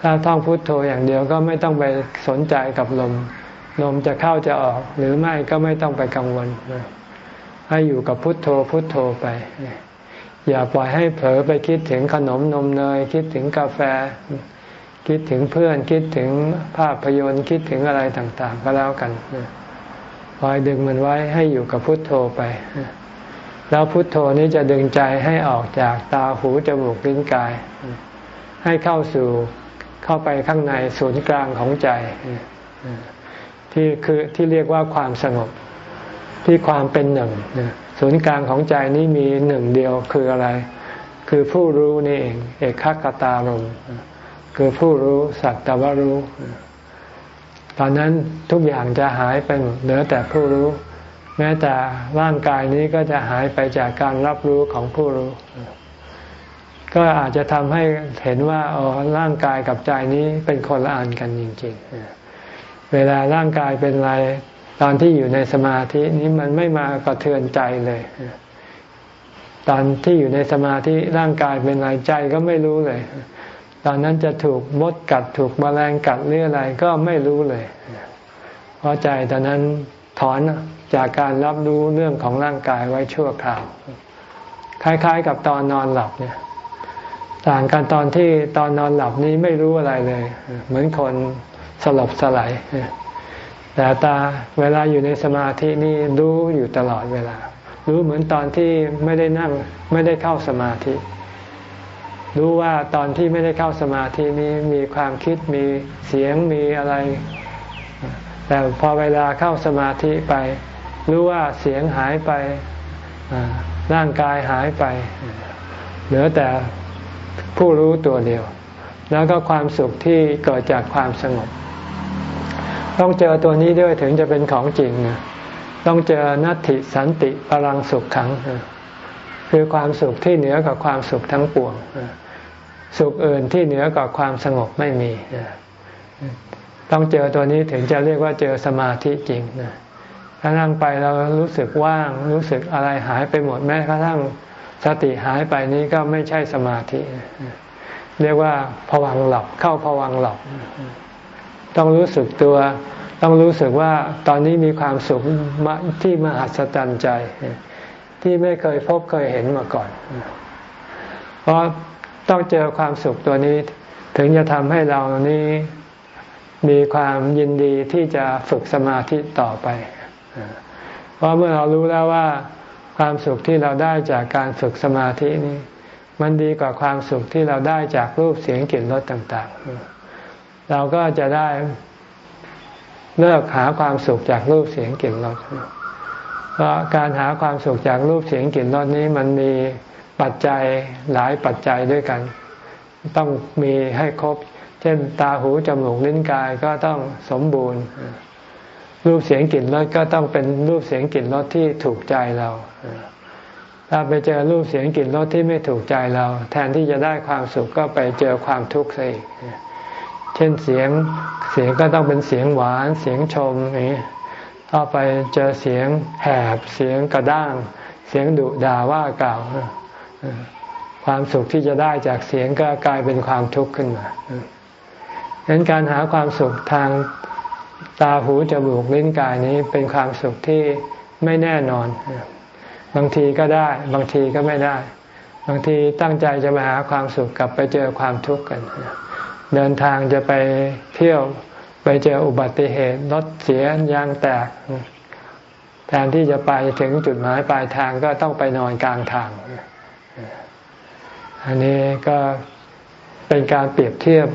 ถ้าท่องพุทโธอย่างเดียวก็ไม่ต้องไปสนใจกับลม ลมจะเข้าจะออก หรือไม่ก็ไม่ต้องไปกังวลให้อยู่กับพุทโธพุทโธไป อย่าปล่อยให้เผลอไปคิดถึงขนมนมเนย คิดถึงกาแฟ คิดถึงเพื่อนคิดถึงภาพยนตร์คิดถึงอะไรต่าง ๆ ก็แล้วกันคอยดึงมันไว้ให้อยู่กับพุทโธไป แล้วพุทโธนี้จะดึงใจให้ออกจากตาหูจมูกลิ้นกาย ให้เข้าสู่เข้าไปข้างในศูนย์กลางของใจ ที่คือที่เรียกว่าความสงบที่ความเป็นหนึ่งศูนย์กลางของใจนี้มีหนึ่งเดียวคืออะไร คือผู้รู้นี่เอง เอกขคตารมคือผู้รู้สักแต่ว่ารู้ ตอนนั้นทุกอย่างจะหายไปหมดเหลือแต่ผู้รู้ แม้แต่ร่างกายนี้ก็จะหายไปจากการรับรู้ของผู้รู้ ก็อาจจะทำให้เห็นว่าอ๋อร่างกายกับใจนี้เป็นคนละอันกันจริงๆ เวลาร่างกายเป็นไรตอนที่อยู่ในสมาธินี้มันไม่มากระเทือนใจเลยตอนที่อยู่ในสมาธิร่างกายเป็นไรใจก็ไม่รู้เลย ตอนนั้นจะถูกมดกัดถูกมแมลงกัดหรืออะไรก็ไม่รู้เลย เพราะใจตอนนั้นถอน จากการรับรู้เรื่องของร่างกายไว้ชั่วคราว คล้ายๆ กับตอนนอนหลับเนี่ย ต่างกันตอนที่ตอนนอนหลับนี้ไม่รู้อะไรเลย เหมือนคนสลบสลายแต่ตาเวลาอยู่ในสมาธินี่รู้อยู่ตลอดเวลา รู้เหมือนตอนที่ไม่ได้นั่งไม่ได้เข้าสมาธิ รู้ว่าตอนที่ไม่ได้เข้าสมาธินี้มีความคิดมีเสียงมีอะไร แต่พอเวลาเข้าสมาธิไป รู้ว่าเสียงหายไปร่างกายหายไป เหลือแต่ผู้รู้ตัวเดียว แล้วก็ความสุขที่เกิดจากความสงบ ต้องเจอตัวนี้ด้วยถึงจะเป็นของจริง ต้องเจอนัตติสันติพลังสุขขัง คือความสุขที่เหนือกว่าความสุขทั้งปวง สุขอื่นที่เหนือกว่าความสงบไม่มี ต้องเจอตัวนี้ถึงจะเรียกว่าเจอสมาธิจริง ถ้านั่งไปเรารู้สึกว่างรู้สึกอะไรหายไปหมดแม้กระทั่งสติหายไปนี้ก็ไม่ใช่สมาธิ เรียกว่าผวังหลับเข้าผวังหลับต้องรู้สึกตัว ต้องรู้สึกว่าตอนนี้มีความสุขที่มหัศจรรย์ใจ ที่ไม่เคยพบเคยเห็นมาก่อน เพราะต้องเจอความสุขตัวนี้ ถึงจะทำให้เรานี้มีความยินดีที่จะฝึกสมาธิต่อไป เพราะเมื่อเรารู้แล้วว่าความสุขที่เราได้จากการฝึกสมาธินี้มันดีกว่าความสุขที่เราได้จากรูปเสียงกลิ่นรสต่างๆ เราก็จะได้เลิกหาความสุขจากรูปเสียงกลิ่นรสเพราะการหาความสุขจากรูปเสียงกลิ่นรสนี้มันมีปัจจัยหลายปัจจัยด้วยกัน ต้องมีให้ครบ เช่นตาหูจมูกลิ้นกายก็ต้องสมบูรณ์ รูปเสียงกลิ่นรสก็ต้องเป็นรูปเสียงกลิ่นรสที่ถูกใจเราถ้าไปเจอรูปเสียงกลิ่นรสที่ไม่ถูกใจเรา แทนที่จะได้ความสุขก็ไปเจอความทุกข์ซะอีกเช่นเสียงเสียงก็ต้องเป็นเสียงหวานเสียงชมอย่างนี้ถ้าไปเจอเสียงแหบเสียงกระด้าง เสียงดุด่าว่ากล่าวความสุขที่จะได้จากเสียงก็กลายเป็นความทุกข์ขึ้นมาดังนั้นการหาความสุขทาง ตาหูจมูกลิ้นกายนี้เป็นความสุขที่ไม่แน่นอน บางทีก็ได้ บางทีก็ไม่ได้ บางทีตั้งใจจะมาหาความสุขกลับไปเจอความทุกข์กัน เดินทางจะไปเที่ยวไปเจออุบัติเหตุรถเสียยางแตกแทนที่จะไปถึงจุดหมายปลายทางก็ต้องไปนอนกลางทาง อันนี้ก็เป็นการเปรียบเทียบ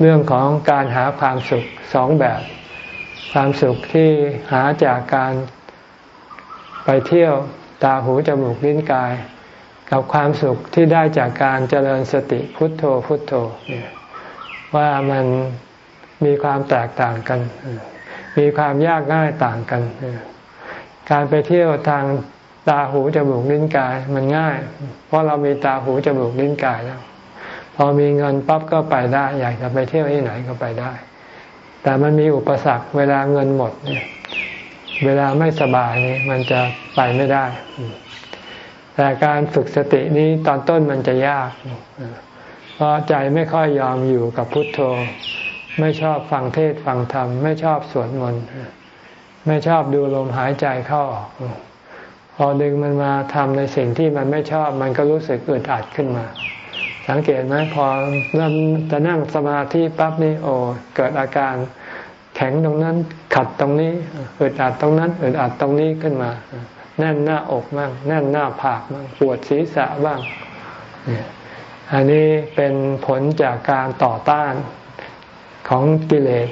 เรื่องของการหาความสุขสองแบบ ความสุขที่หาจากการไปเที่ยวตาหูจมูกลิ้นกาย กับความสุขที่ได้จากการเจริญสติพุทโธพุทโธเนี่ยว่ามันมีความแตกต่างกัน มีความยากง่ายต่างกัน การไปเที่ยวทางตาหูจมูกลิ้นกายมันง่าย เพราะเรามีตาหูจมูกลิ้นกายแล้ว พอมีเงินปั๊บก็ไปได้ อยากจะไปเที่ยวที่ไหนก็ไปได้ แต่มันมีอุปสรรคเวลาเงินหมดเนี่ยเวลาไม่สบายนี่มันจะไปไม่ได้ แต่การฝึกสตินี้ตอนต้นมันจะยาก เพราะใจไม่ค่อยยอมอยู่กับพุทโธ ไม่ชอบฟังเทศฟังธรรม ไม่ชอบสวดมนต์ไม่ชอบดูลมหายใจเข้าออกพอดึงมันมาทำในสิ่งที่มันไม่ชอบ มันก็รู้สึกอึดอัดขึ้นมา สังเกตไหมพอเริ่มจะนั่งสมาธิปั๊บนี่โอ้เกิดอาการแข็งตรงนั้นขัดตรงนี้อึดอัดตรงนั้นอึดอัดตรงนี้ขึ้นมา แน่นหน้าอกบ้างแน่นหน้าผากบ้างปวดศีรษะบ้างอันนี้เป็นผลจากการต่อต้านของกิเลส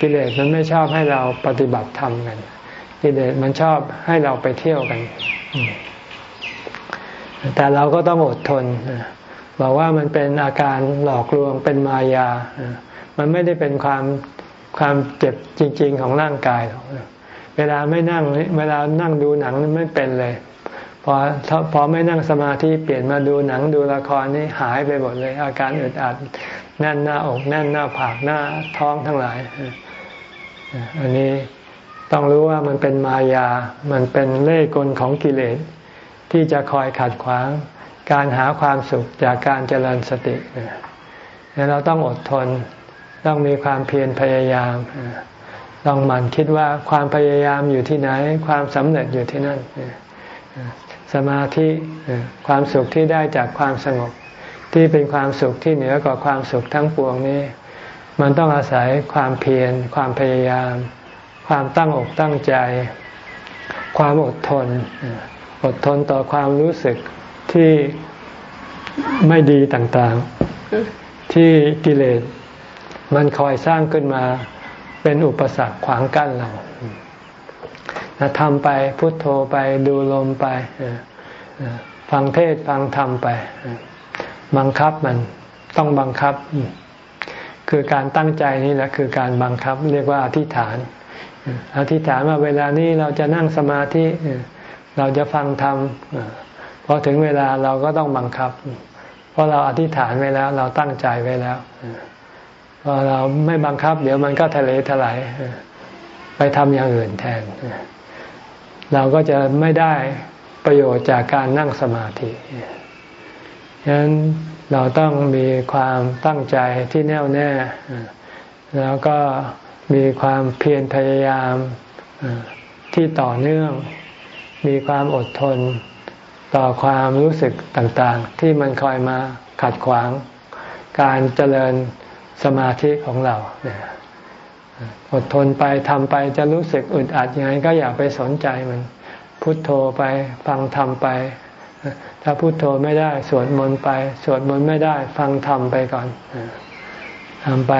กิเลสมันไม่ชอบให้เราปฏิบัติธรรมกันกิเลสมันชอบให้เราไปเที่ยวกัน แต่เราก็ต้องอดทน บอกว่ามันเป็นอาการหลอกลวงเป็นมายา มันไม่ได้เป็นความความเจ็บจริง ๆ ของร่างกายหรอกเวลาไม่นั่งเวลานั่งดูหนังไม่เป็นเลยพอพอไม่นั่งสมาธิเปลี่ยนมาดูหนังดูละครนี่หายไปหมดเลย อาการอึดอัดแน่นหน้าอกแน่นหน้าผากหน้าท้องทั้งหลายอันนี้ตต้องรู้ว่ามันเป็นมายา มันเป็นเล่ห์กลของกิเลสที่จะคอยขัดขวาง การหาความสุขจากการเจริญสติเราต้องอดทน ต้องมีความเพียรพยายาม ต้องหมั่นคิดว่าความพยายามอยู่ที่ไหน ความสำเร็จอยู่ที่นั่น สมาธิความสุขที่ได้จากความสงบ ที่เป็นความสุขที่เหนือกว่าความสุขทั้งปวงนี้ มันต้องอาศัยความเพียร ความพยายาม ความตั้งอกตั้งใจ ความอดทน อดทนต่อความรู้สึก ที่ไม่ดีต่างๆ ที่กิเลสมันคอยสร้างขึ้นมาเป็นอุปสรรคขวางกั้นเราทำไปพุทโธไปดูลมไป ฟังเทศฟังธรรมไป บังคับมันต้องบังคับ คือการตั้งใจนี่แหละคือการบังคับ เรียกว่าอธิษฐาน อธิษฐานว่าเวลานี้เราจะนั่งสมาธิเราจะฟังธรรม พอถึงเวลาเราก็ต้องบังคับ เพราะเราอธิษฐานไว้แล้ว เราตั้งใจไว้แล้วพอเราไม่บังคับ เดี๋ยวมันก็ทะเลถลายไปทำอย่างอื่นแทน เราก็จะไม่ได้ประโยชน์จากการนั่งสมาธิฉะนั้นเราต้องมีความตั้งใจที่แน่วแน่ แล้วก็มีความเพียรพยายามที่ต่อเนื่อง มีความอดทน ต่อความรู้สึกต่างๆ ที่มันคอยมาขัดขวาง การเจริญสมาธิของเราอดทนไปทำไปจะรู้สึกอึดอัดยังไงก็อย่าไปสนใจมัน พุทโธไปฟังธรรมไป ถ้าพุทโธไม่ได้ สวดมนต์ไป สวดมนต์ไม่ได้ ฟังธรรมไปก่อนทำไป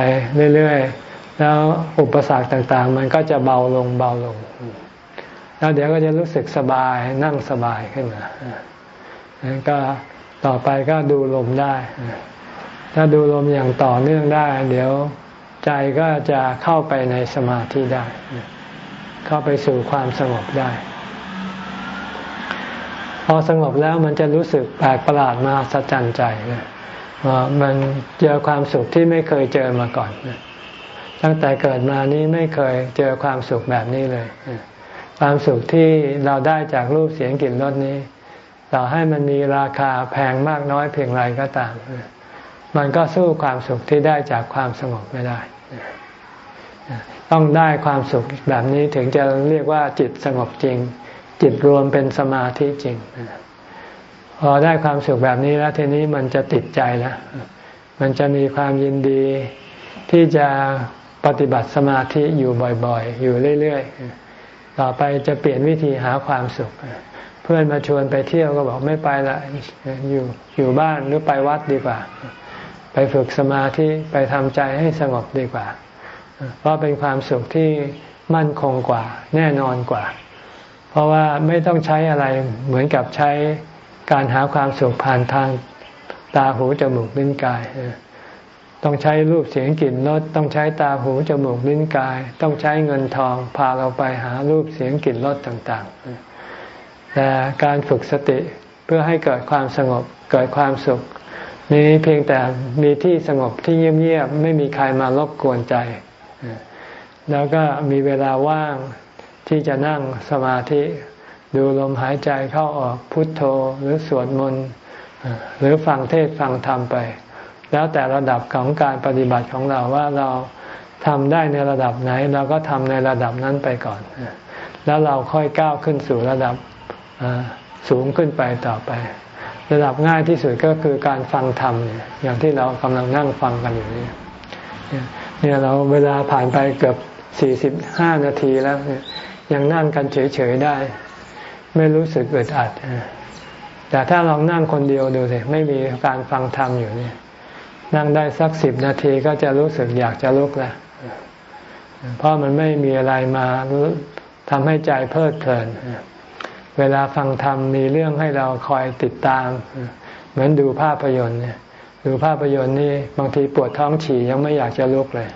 เรื่อยๆ แล้วอุปสรรคต่างๆ มันก็จะเบาลงเบาลง แล้วเดี๋ยวก็จะรู้สึกสบายนั่งสบายขึ้นมาก็ต่อไปก็ดูลมได้ ถ้าดูลมอย่างต่อเนื่องได้ เดี๋ยวใจก็จะเข้าไปในสมาธิได้ เข้าไปสู่ความสงบได้ พอสงบแล้วมันจะรู้สึกแปลกประหลาดมาสัจจันใจว่ามันเจอความสุขที่ไม่เคยเจอมาก่อน ตั้งแต่เกิดมานี้ไม่เคยเจอความสุขแบบนี้เลย ความสุขที่เราได้จากรูปเสียงกลิ่นรสนี้ ต่อให้มันมีราคาแพงมากน้อยเพียงไรก็ตาม มันก็สู้ความสุขที่ได้จากความสงบไม่ได้ ต้องได้ความสุขแบบนี้ถึงจะเรียกว่าจิตสงบจริง จิตรวมเป็นสมาธิจริง พอได้ความสุขแบบนี้แล้วทีนี้มันจะติดใจแล้วมันจะมีความยินดีที่จะปฏิบัติสมาธิอยู่บ่อย ๆ อยู่เรื่อย ๆ ต่อไปจะเปลี่ยนวิธีหาความสุข เพื่อนมาชวนไปเที่ยวก็บอกไม่ไปละอยู่อยู่บ้านหรือไปวัดดีกว่า ไปฝึกสมาธิไปทำใจให้สงบดีกว่า เพราะเป็นความสุขที่มั่นคงกว่า แน่นอนกว่า เพราะว่าไม่ต้องใช้อะไรเหมือนกับใช้การหาความสุขผ่านทางตาหูจมูกลิ้นกาย ต้องใช้รูปเสียงกลิ่นรสต้องใช้ตาหูจมูกลิ้นกาย ต้องใช้เงินทอง พาเราไปหารูปเสียงกลิ่นรสต่างๆ แต่การฝึกสติเพื่อให้เกิดความสงบเกิดความสุข นี้เพียงแต่มีที่สงบที่เงียบๆไม่มีใครมารบกวนใจ แล้วก็มีเวลาว่างที่จะนั่งสมาธิดูลมหายใจเข้าออกพุทโธหรือสวดมนต์หรือฟังเทศฟังธรรมไป แล้วแต่ระดับของการปฏิบัติของเราว่าเราทำได้ในระดับไหน เราก็ทำในระดับนั้นไปก่อน แล้วเราค่อยก้าวขึ้นสู่ระดับสูงขึ้นไปต่อไป ระดับง่ายที่สุดก็คือการฟังธรรมเนี่ยอย่างที่เรากำลังนั่งฟังกันอยู่นี่เนี่ยเราเวลาผ่านไปเกือบสี่สิบห้านาทีแล้วเนี่ยยังนั่งกันเฉยๆได้ ไม่รู้สึกอึดอัดแต่ถ้าลองนั่งคนเดียวดูสิไม่มีการฟังธรรมอยู่เนี่ย นั่งได้สักสิบนาทีก็จะรู้สึกอยากจะลุกแล้วเพราะมันไม่มีอะไรมาทำให้ใจเพลิดเพลิน เวลาฟังธรรมมีเรื่องให้เราคอยติดตาม เหมือนดูภาพยนตร์เนี่ยดูภาพยนตร์นี่บางทีปวดท้องฉี่ยังไม่อยากจะลุกเลย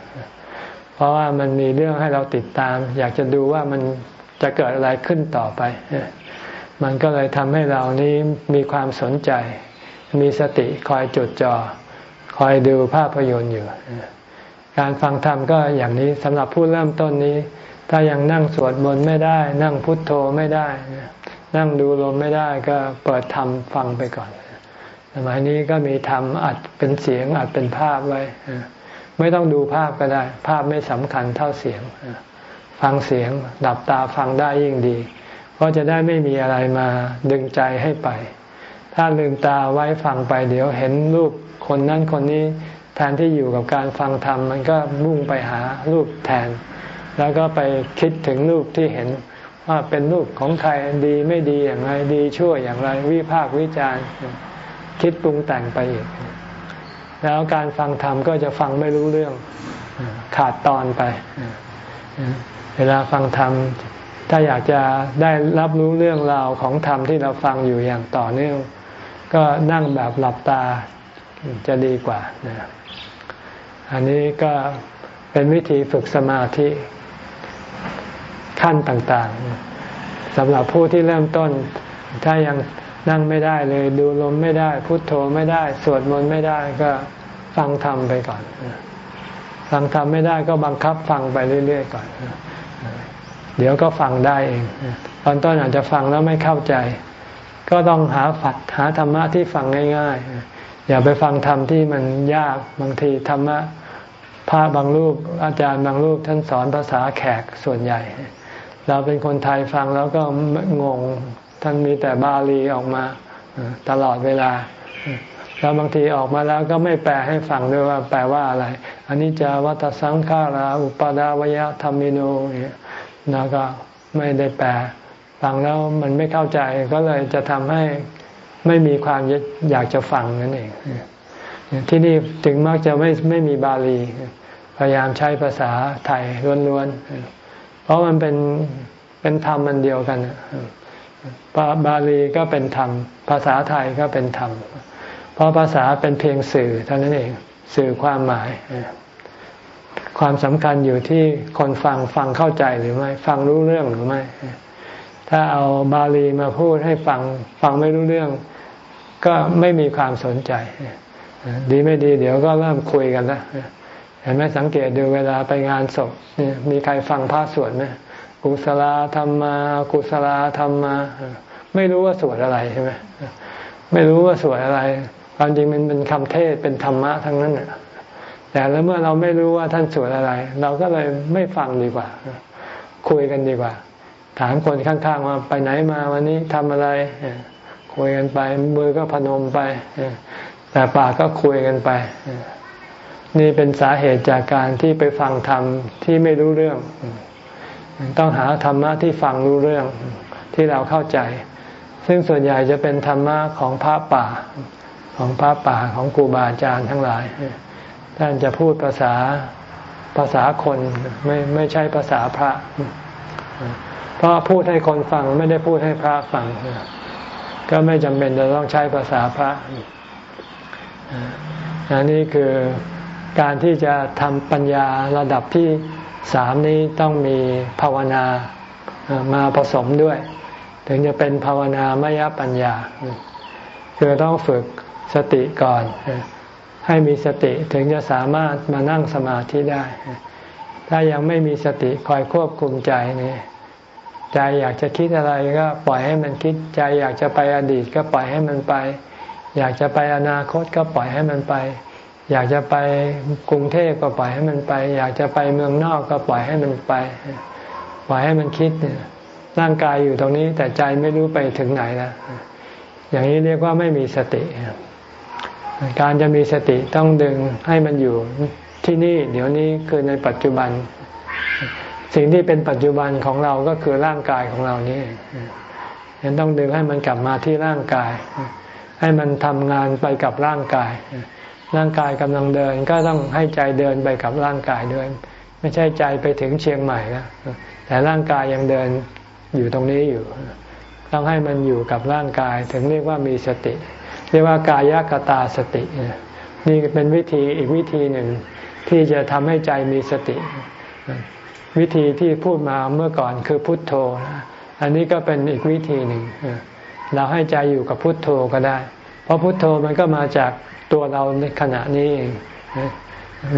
เพราะว่ามันมีเรื่องให้เราติดตาม อยากจะดูว่ามันจะเกิดอะไรขึ้นต่อไป มันก็เลยทำให้เรานี้มีความสนใจ มีสติคอยจดจอ่อ คอยดูภาพยนตร์อยู่ การฟังธรรมก็อย่างนี้สำหรับผู้เริ่มต้นนี้ ถ้ายังนั่งสวดมนต์ไม่ได้ นั่งพุทโธไม่ได้ นั่งดูลมไม่ได้ก็เปิดธรรมฟังไปก่อน สมัยนี้ก็มีธรรมอัดเป็นเสียงอัดเป็นภาพไว้ ไม่ต้องดูภาพก็ได้ ภาพไม่สำคัญเท่าเสียง ฟังเสียงดับตาฟังได้ยิ่งดี เพราะจะได้ไม่มีอะไรมาดึงใจให้ไปถ้าลืมตาไว้ฟังไปเดี๋ยวเห็นรูป คนนั้นคนนี้แทนที่อยู่กับการฟังธรรมมันก็มุ่งไปหารูปแทน แล้วก็ไปคิดถึงรูปที่เห็นว่าเป็นรูปของใครดีไม่ดีอย่างไรดีชั่วอย่างไรวิพากษ์วิจารณ์คิดปรุงแต่งไปอีก แล้วการฟังธรรมก็จะฟังไม่รู้เรื่องขาดตอนไป เวลาฟังธรรมถ้าอยากจะได้รับรู้เรื่องราวของธรรมที่เราฟังอยู่อย่างต่อเนื่อง ก็นั่งแบบหลับตา จะดีกว่านะอันนี้ก็เป็นวิธีฝึกสมาธิขั้นต่างๆสำหรับผู้ที่เริ่มต้น ถ้ายังนั่งไม่ได้เลย ดูลมไม่ได้ พุโทโธไม่ได้ สวดมนต์ไม่ได้ก็ฟังธรรมไปก่อน ฟังธรรมไม่ได้ก็บังคับฟังไปเรื่อย ๆ ก่อน เดี๋ยวก็ฟังได้เอง ตอนต้นอาจจะฟังแล้วไม่เข้าใจ ก็ต้องหาฝัดหาธรรมะที่ฟังง่าย ๆ อย่าไปฟังธรรมที่มันยากบางทีธรรมะพระบางรูปอาจารย์บางรูปท่านสอนภาษาแขกส่วนใหญ่ เราเป็นคนไทยฟังแล้วก็งงท่านมีแต่บาลีออกมาตลอดเวลา แล้วบางทีออกมาแล้วก็ไม่แปลให้ฟังด้วยว่าแปลว่าอะไร อันนี้จะวัตสังขาราอุปดาวยธรรมิโนเนี่ยนะก็ไม่ได้แปลฟังแล้วมันไม่เข้าใจก็เลยจะทำให้ ไม่มีความอยากจะฟังนั่นเองที่นี่ถึงมักจะไม่ไม่มีบาลี พยายามใช้ภาษาไทยล้วนๆ เพราะมันเป็นเป็นธรรมมันเดียวกันบาลีก็เป็นธรรม ภาษาไทยก็เป็นธรรม เพราะภาษาเป็นเพียงสื่อเท่านั้นเองสื่อความหมาย ความสำคัญอยู่ที่คนฟังฟังเข้าใจหรือไม่ ฟังรู้เรื่องหรือไม่ ถ้าเอาบาลีมาพูดให้ฟังฟังไม่รู้เรื่อง ก็ไม่มีความสนใจ ดีไม่ดีเดี๋ยวก็เริ่มคุยกันแล้วเห็นไหมสังเกตดูเวลาไปงานศพมีใครฟังพระสวดไหมกุศลธรรมากุศลธรรมาไม่รู้ว่าสวดอะไรใช่ไหมไม่รู้ว่าสวดอะไรความจริงมันเป็นคำเทศเป็นธรรมะทั้งนั้นแต่แล้วเมื่อเราไม่รู้ว่าท่านสวดอะไร เราก็เลยไม่ฟังดีกว่า คุยกันดีกว่า ถามคนข้างๆว่าไปไหนมาวันนี้ทำอะไร คุยกันไป มือก็พนมไป แต่ปากก็คุยกันไป นี่เป็นสาเหตุจากการที่ไปฟังธรรมที่ไม่รู้เรื่อง ต้องหาธรรมะที่ฟังรู้เรื่องที่เราเข้าใจ ซึ่งส่วนใหญ่จะเป็นธรรมะของพระป่า ของพระป่าของครูบาอาจารย์ทั้งหลาย ท่านจะพูดภาษาภาษาคนไม่ไม่ใช่ภาษาพระ เพราะพูดให้คนฟังไม่ได้พูดให้พระฟัง ก็ไม่จำเป็นจะต้องใช้ภาษาพระอันนี้คือการที่จะทำปัญญาระดับที่สามนี้ต้องมีภาวนามาผสมด้วย ถึงจะเป็นภาวนามยปัญญา คือต้องฝึกสติก่อน ให้มีสติถึงจะสามารถมานั่งสมาธิได้ ถ้ายังไม่มีสติคอยควบคุมใจนี่ ใจอยากจะคิดอะไรก็ปล่อยให้มันคิด ใจอยากจะไปอดีตก็ปล่อยให้มันไป อยากจะไปอนาคตก็ปล่อยให้มันไป อยากจะไปกรุงเทพก็ปล่อยให้มันไป อยากจะไปเมืองนอกก็ปล่อยให้มันไป ปล่อยให้มันคิดเนี่ยร่างกายอยู่ตรงนี้แต่ใจไม่รู้ไปถึงไหนแล้วอย่างนี้เรียกว่าไม่มีสติ การจะมีสติต้องดึงให้มันอยู่ที่นี่ เดี๋ยวนี้คือในปัจจุบัน สิ่งที่เป็นปัจจุบันของเราก็คือร่างกายของเรานี่ยังต้องดึงให้มันกลับมาที่ร่างกาย ให้มันทำงานไปกับร่างกาย ร่างกายกำลังเดินก็ต้องให้ใจเดินไปกับร่างกายด้วย ไม่ใช่ใจไปถึงเชียงใหม่นะแต่ร่างกายยังเดินอยู่ตรงนี้อยู่ ต้องให้มันอยู่กับร่างกายถึงเรียกว่ามีสติ เรียกว่ากายกตาสติ นี่เป็นวิธีอีกวิธีหนึ่งที่จะทำให้ใจมีสติ วิธีที่พูดมาเมื่อก่อนคือพุทโธ อันนี้ก็เป็นอีกวิธีหนึ่ง เราให้ใจอยู่กับพุทโธก็ได้ เพราะพุทโธมันก็มาจากตัวเราในขณะนี้เอง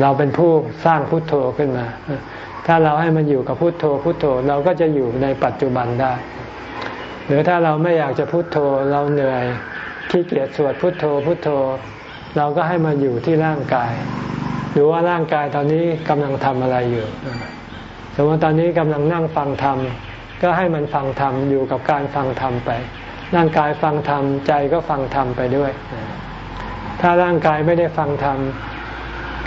เราเป็นผู้สร้างพุทโธขึ้นมา ถ้าเราให้มันอยู่กับพุทโธ พุทโธเราก็จะอยู่ในปัจจุบันได้ หรือถ้าเราไม่อยากจะพุทโธเราเหนื่อยขี้เกียจสวดพุทโธพุทโธ เราก็ให้มันอยู่ที่ร่างกายดูว่าร่างกายตอนนี้กำลังทำอะไรอยู่ มมติตอนนี้กำลังนั่งฟังธรรม ก็ให้มันฟังธรรมอยู่กับการฟังธรรมไปร่างกายฟังธรรมใจก็ฟังธรรมไปด้วย ถ้าร่างกายไม่ได้ฟังธรรม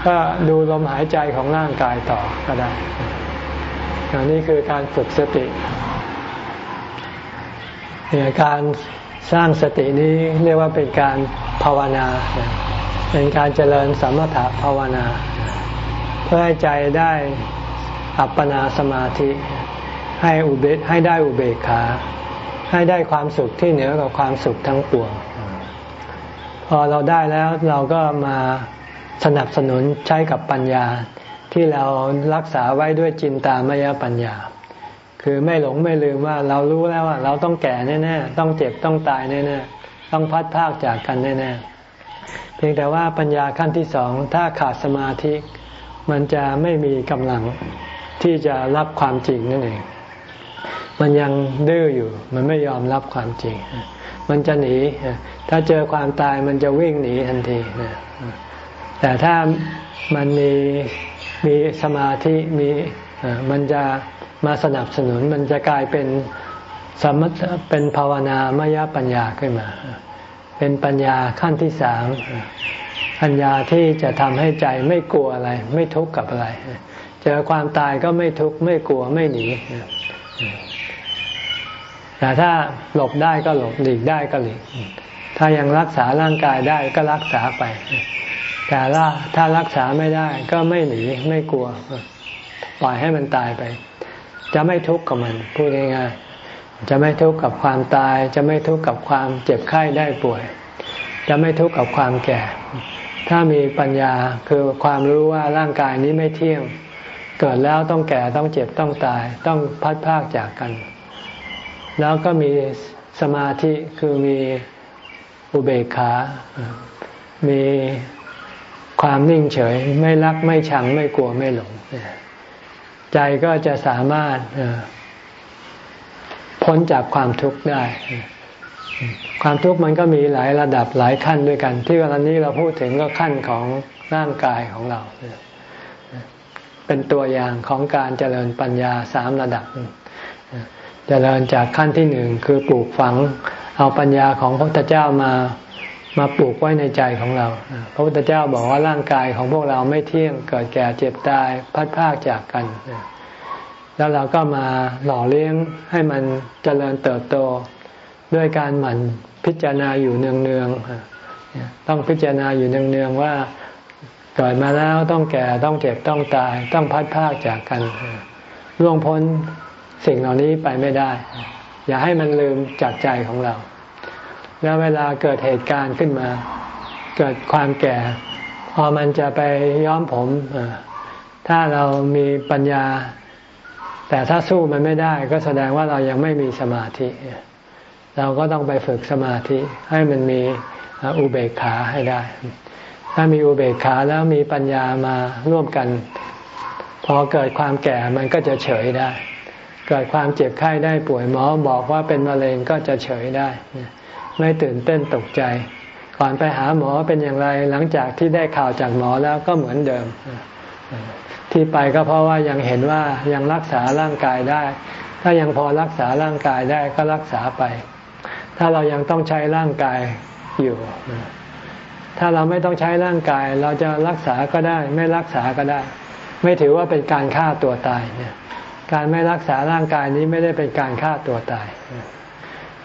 ก็ดูลมหายใจของร่างกายต่อก็ได้อันนี้คือการฝึกสติเนี่ยการสร้างสตินี้เรียกว่าเป็นการภาวนา เป็นการเจริญสมถะภาวนา เพื่อให้ใจได้ อัปปนาสมาธิ ให้อุเบกให้ได้อุเบกขา ให้ได้ความสุขที่เหนือกว่าความสุขทั้งปวง พอเราได้แล้วเราก็มาสนับสนุนใช้กับปัญญาที่เรารักษาไว้ด้วยจินตามยปัญญา คือไม่หลงไม่ลืมว่าเรารู้แล้วว่า เราต้องแก่แน่ๆต้องเจ็บต้องตายแน่ๆต้องพัดพากจากกันแน่ๆเพียงแต่ว่าปัญญาขั้นที่สองถ้าขาดสมาธิ มันจะไม่มีกำลัง ที่จะรับความจริงนั่นเอง มันยังดื้ออยู่ มันไม่ยอมรับความจริง มันจะหนี ถ้าเจอความตายมันจะวิ่งหนีทันทีแต่ถ้ามันมีมีสมาธิมีมันจะมาสนับสนุนมันจะกลายเป็นสมเป็นภาวนามยปัญญาขึ้นมา เป็นปัญญาขั้นที่สามปัญญาที่จะทำให้ใจไม่กลัวอะไร ไม่ทุกข์กับอะไร เจอความตายก็ไม่ทุกข์ไม่กลัวไม่หนีแต่ถ้าหลบได้ก็หลบหลีกได้ก็หลีก ถ้ายังรักษาร่างกายได้ก็รักษาไป แต่ถ้ารักษาไม่ได้ก็ไม่หนีไม่กลัว ปล่อยให้มันตายไป จะไม่ทุกข์กับมันพูดง่ายๆจะไม่ทุกข์กับความตาย จะไม่ทุกข์กับความเจ็บไข้ได้ป่วย จะไม่ทุกข์กับความแก่ ถ้ามีปัญญาคือความรู้ว่าร่างกายนี้ไม่เที่ยง เกิดแล้วต้องแก่ต้องเจ็บต้องตาย ต้องพัดพากจากกัน แล้วก็มีสมาธิคือมีอุเบกขา มีความนิ่งเฉย ไม่รักไม่ชังไม่กลัวไม่หลง ใจก็จะสามารถพ้นจากความทุกข์ได้ ความทุกข์มันก็มีหลายระดับหลายขั้นด้วยกัน ที่วันนี้เราพูดถึงก็ขั้นของร่างกายของเราเป็นตัวอย่างของการเจริญปัญญาสามระดับ เจริญจากขั้นที่หนึ่งคือปลูกฝัง เอาปัญญาของพระพุทธเจ้ามามาปลูกไว้ในใจของเรา พระพุทธเจ้าบอกว่าร่างกายของพวกเราไม่เที่ยงเกิดแก่เจ็บตายพัดพากจากกัน แล้วเราก็มาหล่อเลี้ยงให้มันเจริญเติบโตด้วยการหมั่นพิจารณาอยู่เนืองๆต้องพิจารณาอยู่เนืองๆว่า เกิดมาแล้วต้องแก่ต้องเจ็บต้องตาย ต้องพัดพากจากกันล่วงพ้นสิ่งเหล่านี้ไปไม่ได้ อย่าให้มันลืมจากใจของเรา แล้วเวลาเกิดเหตุการณ์ขึ้นมา เกิดความแก่พอมันจะไปย้อมผมถ้าเรามีปัญญา แต่ถ้าสู้มันไม่ได้ ก็แสดงว่าเรายังไม่มีสมาธิ เราก็ต้องไปฝึกสมาธิให้มันมีอุเบกขาให้ได้ ถ้ามีอุเบกขาแล้วมีปัญญามาร่วมกัน พอเกิดความแก่มันก็จะเฉยได้ เกิดความเจ็บไข้ได้ป่วยหมอบอกว่าเป็นมะเร็งก็จะเฉยได้ ไม่ตื่นเต้นตกใจ ก่อนไปหาหมอเป็นอย่างไรหลังจากที่ได้ข่าวจากหมอแล้วก็เหมือนเดิม ที่ไปก็เพราะว่ายังเห็นว่ายังรักษาร่างกายได้ ถ้ายังพอรักษาร่างกายได้ก็รักษาไป ถ้าเรายังต้องใช้ร่างกายอยู่ ถ้าเราไม่ต้องใช้ร่างกาย เราจะรักษาก็ได้ ไม่รักษาก็ได้ ไม่ถือว่าเป็นการฆ่าตัวตายเนี่ยการไม่รักษาร่างกายนี้ไม่ได้เป็นการฆ่าตัวตาย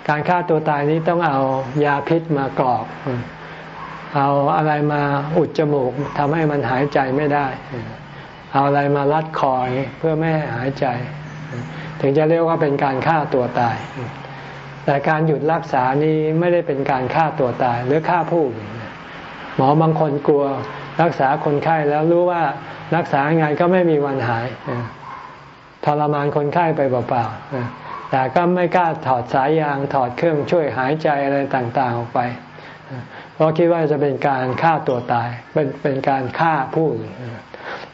การฆ่าตัวตายนี้ต้องเอายาพิษมากรอก เอาอะไรมาอุดจมูกทำให้มันหายใจไม่ได้ เอาอะไรมารัดคอเพื่อไม่ให้หายใจ ถึงจะเรียกว่าเป็นการฆ่าตัวตาย แต่การหยุดรักษานี้ไม่ได้เป็นการฆ่าตัวตายหรือฆ่าผู้ หมอบางคนกลัว รักษาคนไข้แล้วรู้ว่ารักษาไงก็ไม่มีวันหายทรมานคนไข้ไปเปล่าๆแต่ก็ไม่กล้าถอดสายยางถอดเครื่องช่วยหายใจอะไรต่างๆออกไป เพราะคิดว่าจะเป็นการฆ่าตัวตาย เป็นเป็นการฆ่าผู้อื่น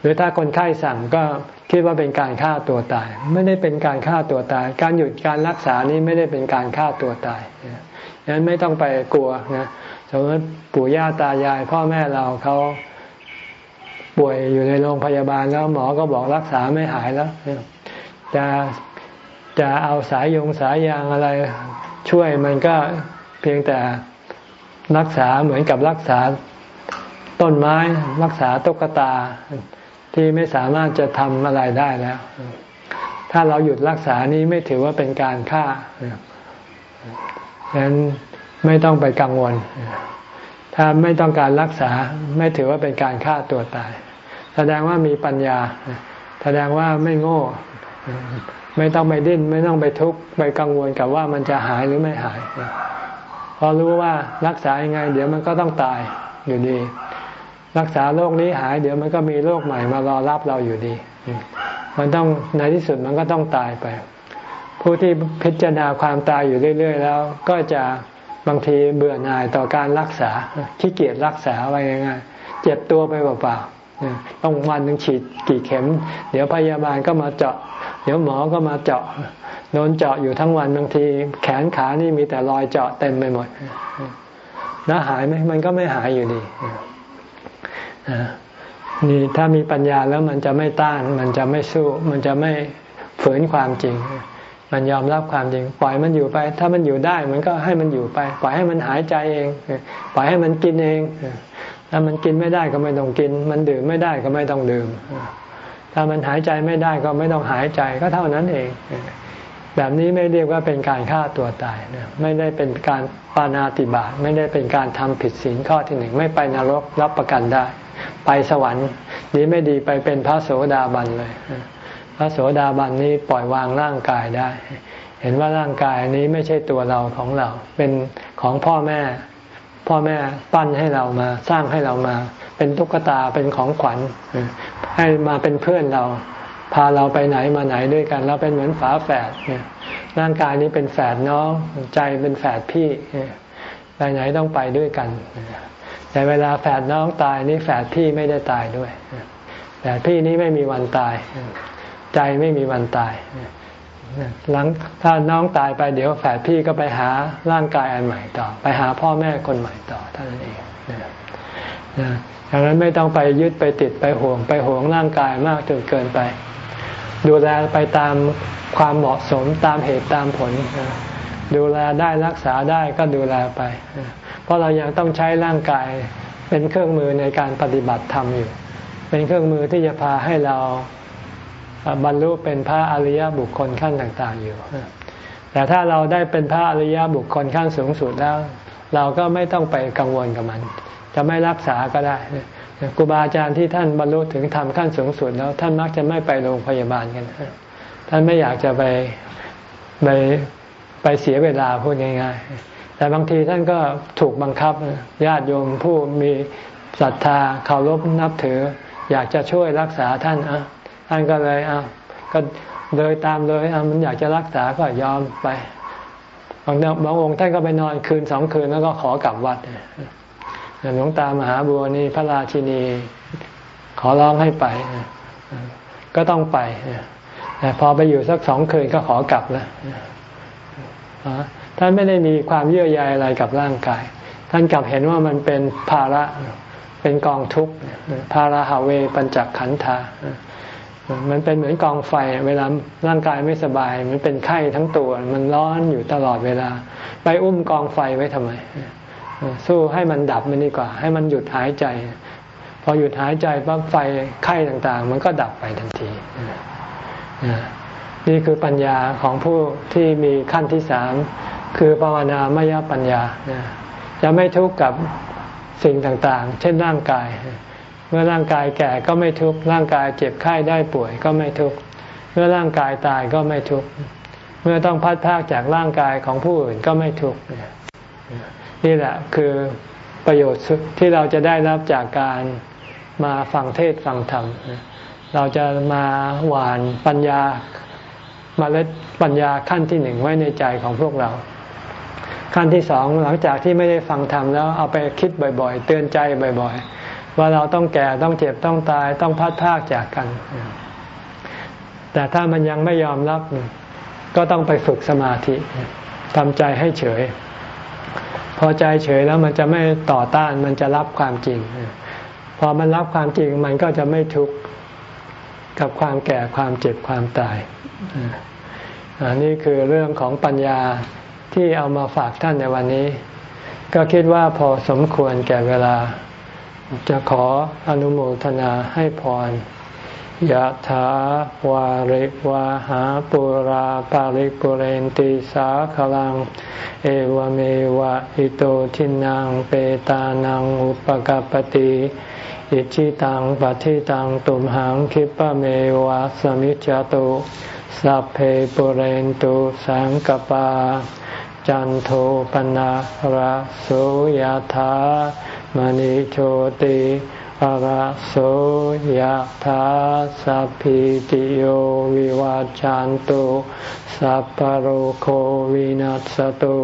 รือถ้าคนไข้สั่งก็คิดว่าเป็นการฆ่าตัวตาย ไม่ได้เป็นการฆ่าตัวตาย การหยุดการรักษานี้ไม่ได้เป็นการฆ่าตัวตายดังนั้นไม่ต้องไปกลัวนะ มมติปู่ย่าตายาย พ่อแม่เราเขาป่วยอยู่ในโรงพยาบาลแล้วหมอก็บอกรักษาไม่หายแล้วจะจะเอาสายยงสายยางอะไรช่วยมันก็เพียงแต่รักษาเหมือนกับรักษาต้นไม้รักษาตุ๊กตาที่ไม่สามารถจะทำอะไรได้แล้ว ถ้าเราหยุดรักษานี้ไม่ถือว่าเป็นการฆ่าดังนั้น ไม่ต้องไปกังวล ถ้าไม่ต้องการรักษาไม่ถือว่าเป็นการฆ่าตัวตาย แสดงว่ามีปัญญา แสดงว่าไม่โง่ ไม่ต้องไปดิ้น ไม่ต้องไปทุกข์ไปกังวลกับว่ามันจะหายหรือไม่หายพอรู้ว่ารักษายังไง เดี๋ยวมันก็ต้องตายอยู่ดี รักษาโรคนี้หาย เดี๋ยวมันก็มีโรคใหม่มารอรับเราอยู่ดี มันต้องในที่สุดมันก็ต้องตายไป ผู้ที่พิจารณาความตายอยู่เรื่อย ๆ แล้ว ก็จะ บางทีเบื่อหน่ายต่อการรักษาขี้เกียจรักษาไว้ง่ายๆเจ็บตัวไปเปล่าๆต้องวันหนึ่งฉีดกี่เข็ม เดี๋ยวพยาบาลก็มาเจาะ เดี๋ยวหมอก็มาเจาะโดนเจาะอยู่ทั้งวันบางที แขนขานี่มีแต่รอยเจาะเต็มไปหมดแล้วหายไหมมันก็ไม่หายอยู่ดีนี่ถ้ามีปัญญาแล้วมันจะไม่ต้าน มันจะไม่สู้ มันจะไม่ฝืนความจริง มันยอมรับความจริง ปล่อยมันอยู่ไป ถ้ามันอยู่ได้มันก็ให้มันอยู่ไป ปล่อยให้มันหายใจเอง ปล่อยให้มันกินเอง ถ้ามันกินไม่ได้ก็ไม่ต้องกิน มันดื่มไม่ได้ก็ไม่ต้องดื่ม ถ้ามันหายใจไม่ได้ก็ไม่ต้องหายใจก็เท่านั้นเอง แบบนี้ไม่เรียกว่าเป็นการฆ่าตัวตายนะไม่ได้เป็นการปานาติบาตไม่ได้เป็นการทำผิดศีลข้อที่หนึ่งไม่ไปนรกรับประกันได้ ไปสวรรค์ดีไม่ดีไปเป็นพระโสดาบันเลย พระโสดาบันนี้ปล่อยวางร่างกายได้ เห็นว่าร่างกายนี้ไม่ใช่ตัวเราของเรา เป็นของพ่อแม่ พ่อแม่ปั้นให้เรามา สร้างให้เรามา เป็นตุ๊กตาเป็นของขวัญ ให้มาเป็นเพื่อนเรา พาเราไปไหนมาไหนด้วยกัน เราเป็นเหมือนฝาแฝดเนี่ยร่างกายนี้เป็นแฝดน้อง ใจเป็นแฝดพี่ไปไหนต้องไปด้วยกันแต่เวลาแฝดน้องตายนี่แฝดพี่ไม่ได้ตายด้วยแฝดพี่นี้ไม่มีวันตาย ใจไม่มีวันตายหลังถ้าน้องตายไปเดี๋ยวแฝดพี่ก็ไปหาร่างกายอันใหม่ต่อ ไปหาพ่อแม่คนใหม่ต่อเท่านั้นเองดังนั้นไม่ต้องไปยึดไปติดไปห่วงไปห่วงร่างกายมากจนเกินไป ดูแลไปตามความเหมาะสมตามเหตุตามผล ดูแลได้รักษาได้ก็ดูแลไป เพราะเรายังต้องใช้ร่างกายเป็นเครื่องมือในการปฏิบัติธรรมอยู่ เป็นเครื่องมือที่จะพาให้เรา บรรลุเป็นพระอริยบุคคลขั้นต่างๆอยู่ แต่ถ้าเราได้เป็นพระอริยบุคคลขั้นสูงสุดแล้ว เราก็ไม่ต้องไปกังวลกับมัน จะไม่รักษาก็ได้ครูบาอาจารย์ที่ท่านบรรลุถึงธรรมขั้นสูงสุดแล้ว ท่านมักจะไม่ไปโรงพยาบาลกันท่านไม่อยากจะไปไปไปเสียเวลาพูดง่ายๆ แต่บางทีท่านก็ถูกบังคับญาติโยมผู้มีศรัทธาเคารพนับถือ อยากจะช่วยรักษาท่านอะ ท่านก็เลยอะก็เลยตามเลยอะมันอยากจะรักษาก็ยอมไปบางบางองค์ท่านก็ไปนอนคืนสองคืนแล้วก็ขอกลับวัดหลวงตามหาบัวนี่พระราชินี ขอร้องให้ไปก็ต้องไปแต่พอไปอยู่สักสองคืนก็ขอกลับแล้วท่านไม่ได้มีความเยื่อใยอะไรกับร่างกาย ท่านกลับเห็นว่ามันเป็นภาระเป็นกองทุกข์ภาระหาเวปัญจขันธา มันเป็นเหมือนกองไฟเวลาร่างกายไม่สบาย มันเป็นไข้ทั้งตัว มันร้อนอยู่ตลอดเวลา ไปอุ้มกองไฟไว้ทำไม สู้ให้มันดับมันดีกว่า ให้มันหยุดหายใจ พอหยุดหายใจปั๊บไฟไข้ต่างๆ มันก็ดับไปทันที นี่คือปัญญาของผู้ที่มีขั้นที่สามคือภาวนามยปัญญาจะไม่ทุกข์กับสิ่งต่างๆ เช่นร่างกาย เมื่อร่างกายแก่ก็ไม่ทุกข์ร่างกายเจ็บไข้ได้ป่วยก็ไม่ทุกข์เมื่อร่างกายตายก็ไม่ทุกข์เมื่อต้องพัดพากจากร่างกายของผู้อื่นก็ไม่ทุกข์นี่แหละคือประโยชน์ที่เราจะได้รับจากการมาฟังเทศฟังธรรม เราจะมาหวานปัญญามาเล็ดปัญญาขั้นที่หนึ่งไว้ในใจของพวกเรา ขั้นที่สองหลังจากที่ไม่ได้ฟังธรรมแล้วเอาไปคิดบ่อย ๆ เตือนใจบ่อยๆ ว่าเราต้องแก่ต้องเจ็บต้องตายต้องพัดพากจากกัน แต่ถ้ามันยังไม่ยอมรับ ก็ต้องไปฝึกสมาธิทำใจให้เฉย พอใจเฉยแล้วมันจะไม่ต่อต้านมันจะรับความจริง พอมันรับความจริงมันก็จะไม่ทุกข์กับความแก่ความเจ็บความตายอันนี้คือเรื่องของปัญญาที่เอามาฝากท่านในวันนี้ ก็คิดว่าพอสมควรแก่เวลา จะขออนุโมทนาให้พรยะถาวาริวาหาปุราปาริปุเรนติสาขลัง เอวเมวะอิโตทินังเปตานังอุปกปติอิชิตังปฏิตังตุมหังคิปะเมวะสมิจจตุสัพเพปุเรนตุสังกปา จันโทปนะระโสยธา มณิโชติระโสยธาสัพพิติโยวิวาจันตุสัพพโรโควินัสตุ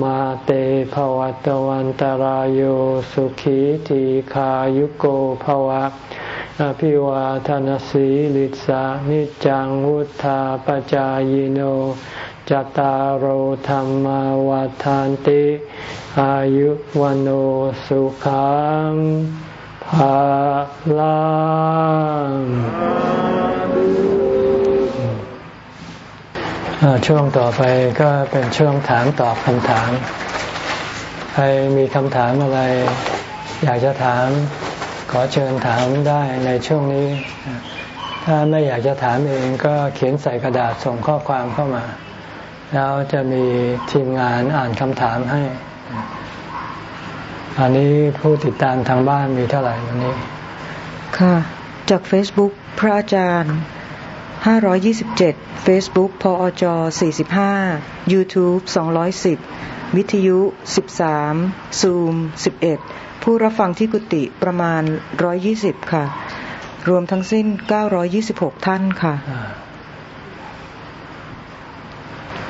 มาเตภวัตวันตารโยสุขีทีขายุโกภวะ อภิวาทานสีลิสานิจังวุธาปจายโนจตารโหธรรมวาทานติ อายุวันโอสุขังภาลังช่วงต่อไปก็เป็นช่วงถามตอบคำถาม ใครมีคำถามอะไร อยากจะถาม ขอเชิญถามได้ในช่วงนี้ ถ้าไม่อยากจะถามเองก็เขียนใส่กระดาษส่งข้อความเข้ามา แล้วจะมีทีมงานอ่านคำถามให้ อันนี้ผู้ติดตามทางบ้านมีเท่าไหร่วันนี้ ค่ะ จาก Facebook พระอาจารย์ 527 Facebook พอจ45 YouTube 210 วิทยุ 13 Zoom 11 ผู้รับฟังที่กุฏิประมาณ120ค่ะ รวมทั้งสิ้น926ท่านค่ะ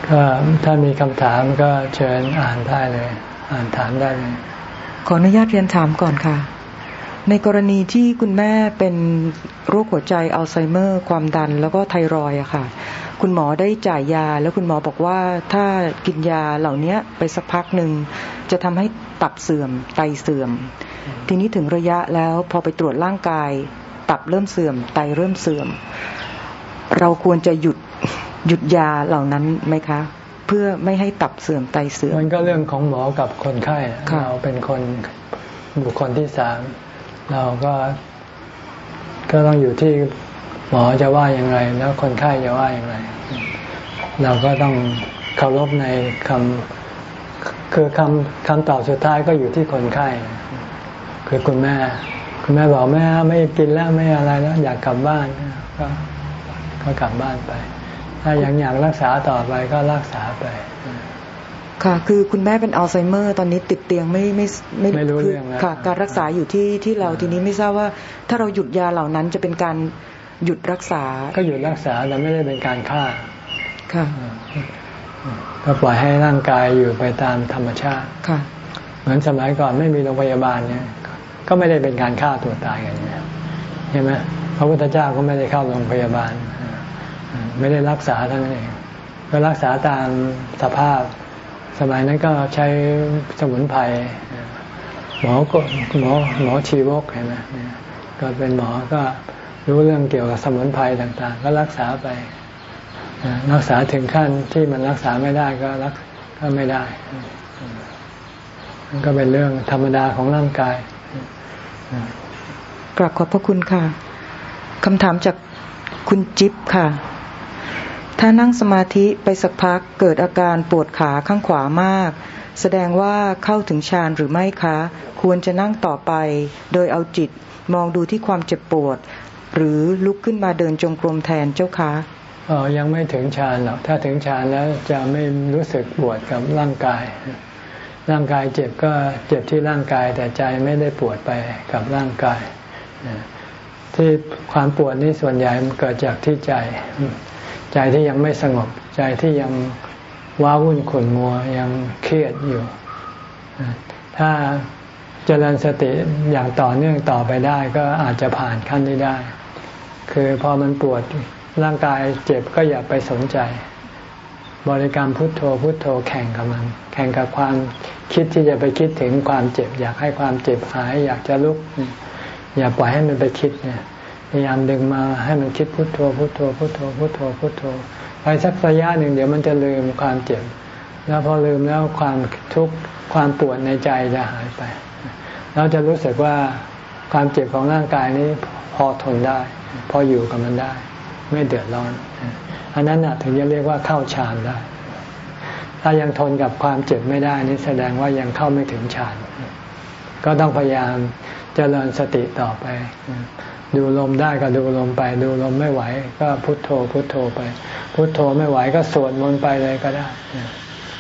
ก็ถ้ามีคำถามก็เชิญอ่านได้เลย อ่านถามได้เลยขออนุญาตเรียนถามก่อนค่ะ ในกรณีที่คุณแม่เป็นโรคหัวใจอัลไซเมอร์ ความดันแล้วก็ไทรอยอะค่ะ คุณหมอได้จ่ายยา แล้วคุณหมอบอกว่าถ้ากินยาเหล่านี้ไปสักพักหนึ่งจะทำให้ ตับเสื่อม ไตเสื่อม ทีนี้ถึงระยะแล้วพอไปตรวจร่างกาย ตับเริ่มเสื่อม ไตเริ่มเสื่อม เราควรจะหยุดหยุดยาเหล่านั้นไหมคะ เพื่อไม่ให้ตับเสื่อมไตเสื่อมมันก็เรื่องของหมอกับคนไข้ค่ะเราเป็นคนบุคคลที่สามเราก็ก็ต้องอยู่ที่หมอจะว่าอย่างไรแล้วคนไข้จะว่าอย่างไร เราก็ต้องเคารพในคำ คือคำคำตอบสุดท้ายก็อยู่ที่คนไข้ คือคุณแม่ คุณแม่บอกแม่ไม่กินแล้วไม่อะไรแล้ว อยากกลับบ้าน ก็ก็กลับบ้านไป ถ้ายังอยากรักษาต่อไปก็รักษาไป ค่ะ คือคุณแม่เป็นอัลไซเมอร์ตอนนี้ติดเตียงไม่ไม่ไม่รู้คืเรื่องแล้วค่ะ การรักษาอยู่ที่ที่เราทีนี้ไม่ทราบว่า ถ้าเราหยุดยาเหล่านั้นจะเป็นการหยุดรักษา ก็หยุดรักษาแต่ไม่ได้เป็นการฆ่า ค่ะ ก็ปล่อยให้ร่างกายอยู่ไปตามธรรมชาติค่ะเหมือนสมัยก่อนไม่มีโรงพยาบาลเนี่ย ก็ไม่ได้เป็นการฆ่าตัวตายกันเนี่ยใช่ไหมพระพุทธเจ้าก็ไม่ได้เข้าโรงพยาบาล ไม่ได้รักษาเท่านั้นเองก็รักษาตามสภาพ สมัยนั้นก็ใช้สมุนไพรหมอก็หมอหมอชีวกเห็นไหมก็เป็นหมอก็รู้เรื่องเกี่ยวกับสมุนไพรต่าง ๆ ก็รักษาไป รักษาถึงขั้นที่มันรักษาไม่ได้ก็รักก็ไม่ได้ มันก็เป็นเรื่องธรรมดาของร่างกายกราบขอบพระคุณค่ะคำถามจากคุณจิ๊บค่ะ ถ้านั่งสมาธิไปสักพักเกิดอาการปวดขาข้างขวามาก แสดงว่าเข้าถึงฌานหรือไม่คะ ควรจะนั่งต่อไป โดยเอาจิตมองดูที่ความเจ็บปวด หรือลุกขึ้นมาเดินจงกรมแทนเจ้าคะ อ๋อยังไม่ถึงฌานหรอกถ้าถึงฌานแล้วจะไม่รู้สึกปวดกับร่างกาย ร่างกายเจ็บก็เจ็บที่ร่างกายแต่ใจไม่ได้ปวดไปกับร่างกาย ที่ความปวดนี่ส่วนใหญ่มันเกิดจากที่ใจ ใจที่ยังไม่สงบ ใจที่ยังว้าวุ่นขุ่นมัวยังเครียดอยู่ ถ้าเจริญสติอย่างต่อเนื่องต่อไปได้ ก็อาจจะผ่านขั้นนี้ได้ คือพอมันปวด ร่างกายเจ็บก็อย่าไปสนใจ บริกรรมพุทโธพุทโธแข่งกับมัน แข่งกับความคิดที่จะไปคิดถึงความเจ็บ อยากให้ความเจ็บหาย อยากจะลุก อย่าปล่อยให้มันไปคิดเนี่ยพยายามดึงมาให้มันคิดพุทโธพุทโธพุทโธพุทโธพุทโธไปสักระยะหนึ่งเดี๋ยวมันจะลืมความเจ็บ แล้วพอลืมแล้วความทุกข์ความปวดในใจจะหายไปเราจะรู้สึกว่าความเจ็บของร่างกายนี้พอทนได้ พออยู่กับมันได้ ไม่เดือดร้อน อันนั้นนะถึงจะเรียกว่าเข้าฌานได้ ถ้ายังทนกับความเจ็บไม่ได้นี่แสดงว่ายังเข้าไม่ถึงฌาน ก็ต้องพยายามเจริญสติต่อไป ดูลมได้ก็ดูลมไป ดูลมไม่ไหว ก็พุทโธ พุทโธไป พุทโธไม่ไหวก็สวดมนต์ไปเลยก็ได้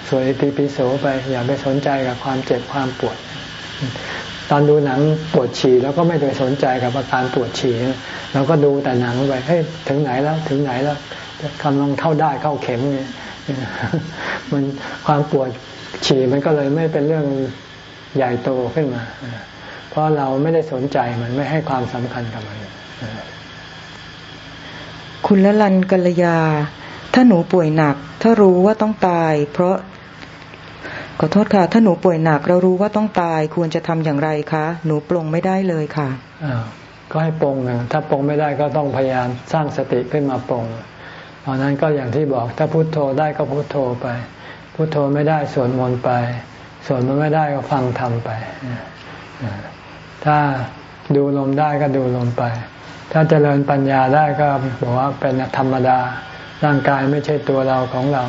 สวดอิติปิโสไป อย่าไปสนใจกับความเจ็บความปวด ตอนดูหนังปวดฉี่แล้วก็ไม่ไปสนใจกับอาการปวดฉี่เราก็ดูแต่หนังไปเฮ้ยถึงไหนแล้วถึงไหนแล้วกำลังเข้าได้เข้าเข็มเนี่ยมันความปวดฉี่มันก็เลยไม่เป็นเรื่องใหญ่โตขึ้นมา เพราะเราไม่ได้สนใจมันไม่ให้ความสำคัญกับมัน คุณละลันกัลยา ถ้าหนูป่วยหนัก ถ้ารู้ว่าต้องตาย เพราะ ขอโทษค่ะ ถ้าหนูป่วยหนักเรารู้ว่าต้องตายควรจะทำอย่างไรคะ หนูปรงไม่ได้เลยค่ะอ้าวก็ให้ปรงนะถ้าปรงไม่ได้ก็ต้องพยายามสร้างสติขึ้นมาปรงตอนนั้นก็อย่างที่บอกถ้าพุโทโธได้ก็พุโทโธไป พุโทโธไม่ได้สวดมนต์ไปสวดมันไม่ได้ก็ฟังทำไป ถ้าดูลมได้ก็ดูลมไป ถ้าเจริญปัญญาได้ก็บอกว่าเป็นธรรมดา ร่างกายไม่ใช่ตัวเราของเรา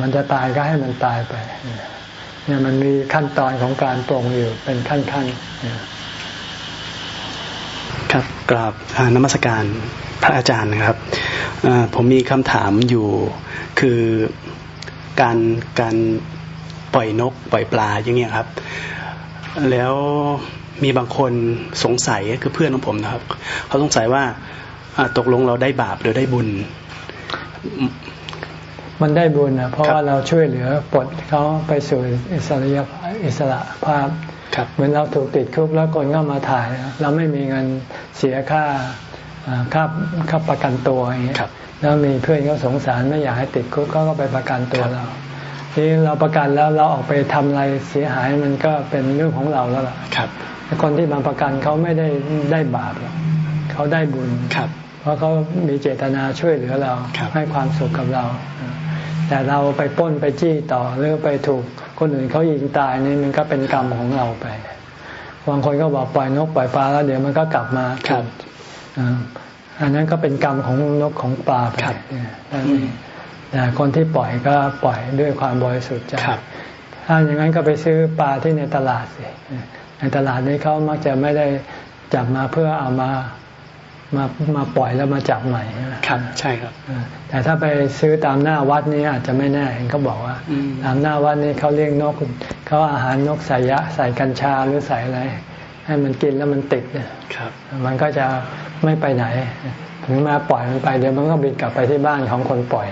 มันจะตายก็ให้มันตายไป เนี่ยมันมีขั้นตอนของการปรงอยู่เป็นขั้นขั้นครับกราบนมัสการพระอาจารย์นะครับผมมีคำถามอยู่คือการการปล่อยนกปล่อยปลาอย่างเงี้ยครับ แล้วมีบางคนสงสัยคือเพื่อนของผมนะครับ เขาสงสัยว่าตกลงเราได้บาปหรือได้บุญ มันได้บุญนะเพราะว่าเราช่วยเหลือปลดเขาไปสู่อิสระอิสระภาพ เหมือนเราถูกติดคุกแล้วคนก็มาถ่าย เราไม่มีเงินเสียค่าค่าค่าประกันตัวอย่างเงี้ยแล้วมีเพื่อนเขาสงสารไม่อยากให้ติดคุกเขาก็ไปประกันตัวเราที่เราประกันแล้วเราออกไปทำอะไรเสียหายมันก็เป็นเรื่องของเราแล้วล่ะครับคนที่มาประกันเขาไม่ได้ได้บาปหรอกเขาได้บุญครับ เพราะเขามีเจตนาช่วยเหลือเราให้ความสุขกับเรา แต่เราไปป้นไปจี้ต่อหรือไปถูกคนอื่นเขายิงตายนี่มันก็เป็นกรรมของเราไปบางคนก็บอกปล่อยนกปล่อยปลาแล้วเดี๋ยวมันก็กลับมาครับอันนั้นก็เป็นกรรมของนกของปลาไปแต่คนที่ปล่อยก็ปล่อยด้วยความบริสุทธิ์ใจถ้าอย่างนั้นก็ไปซื้อปลาที่ในตลาดสิในตลาดนี้เขามักจะไม่ได้จับมาเพื่อเอามา มามาปล่อยแล้วมาจับใหม่ครับใช่ครับ แต่ถ้าไปซื้อตามหน้าวัดนี้อาจจะไม่แน่เห็นเขาบอกว่า ตามหน้าวัดนี้เขาเลี้ยงนกเขาอาหารนกใส่ยะใส่กัญชาหรือใส่อะไร ให้มันกินแล้วมันติดเนี่ยมันก็จะไม่ไปไหน ถึงมาปล่อยมันไปเดี๋ยวมันก็บินกลับไปที่บ้านของคนปล่อย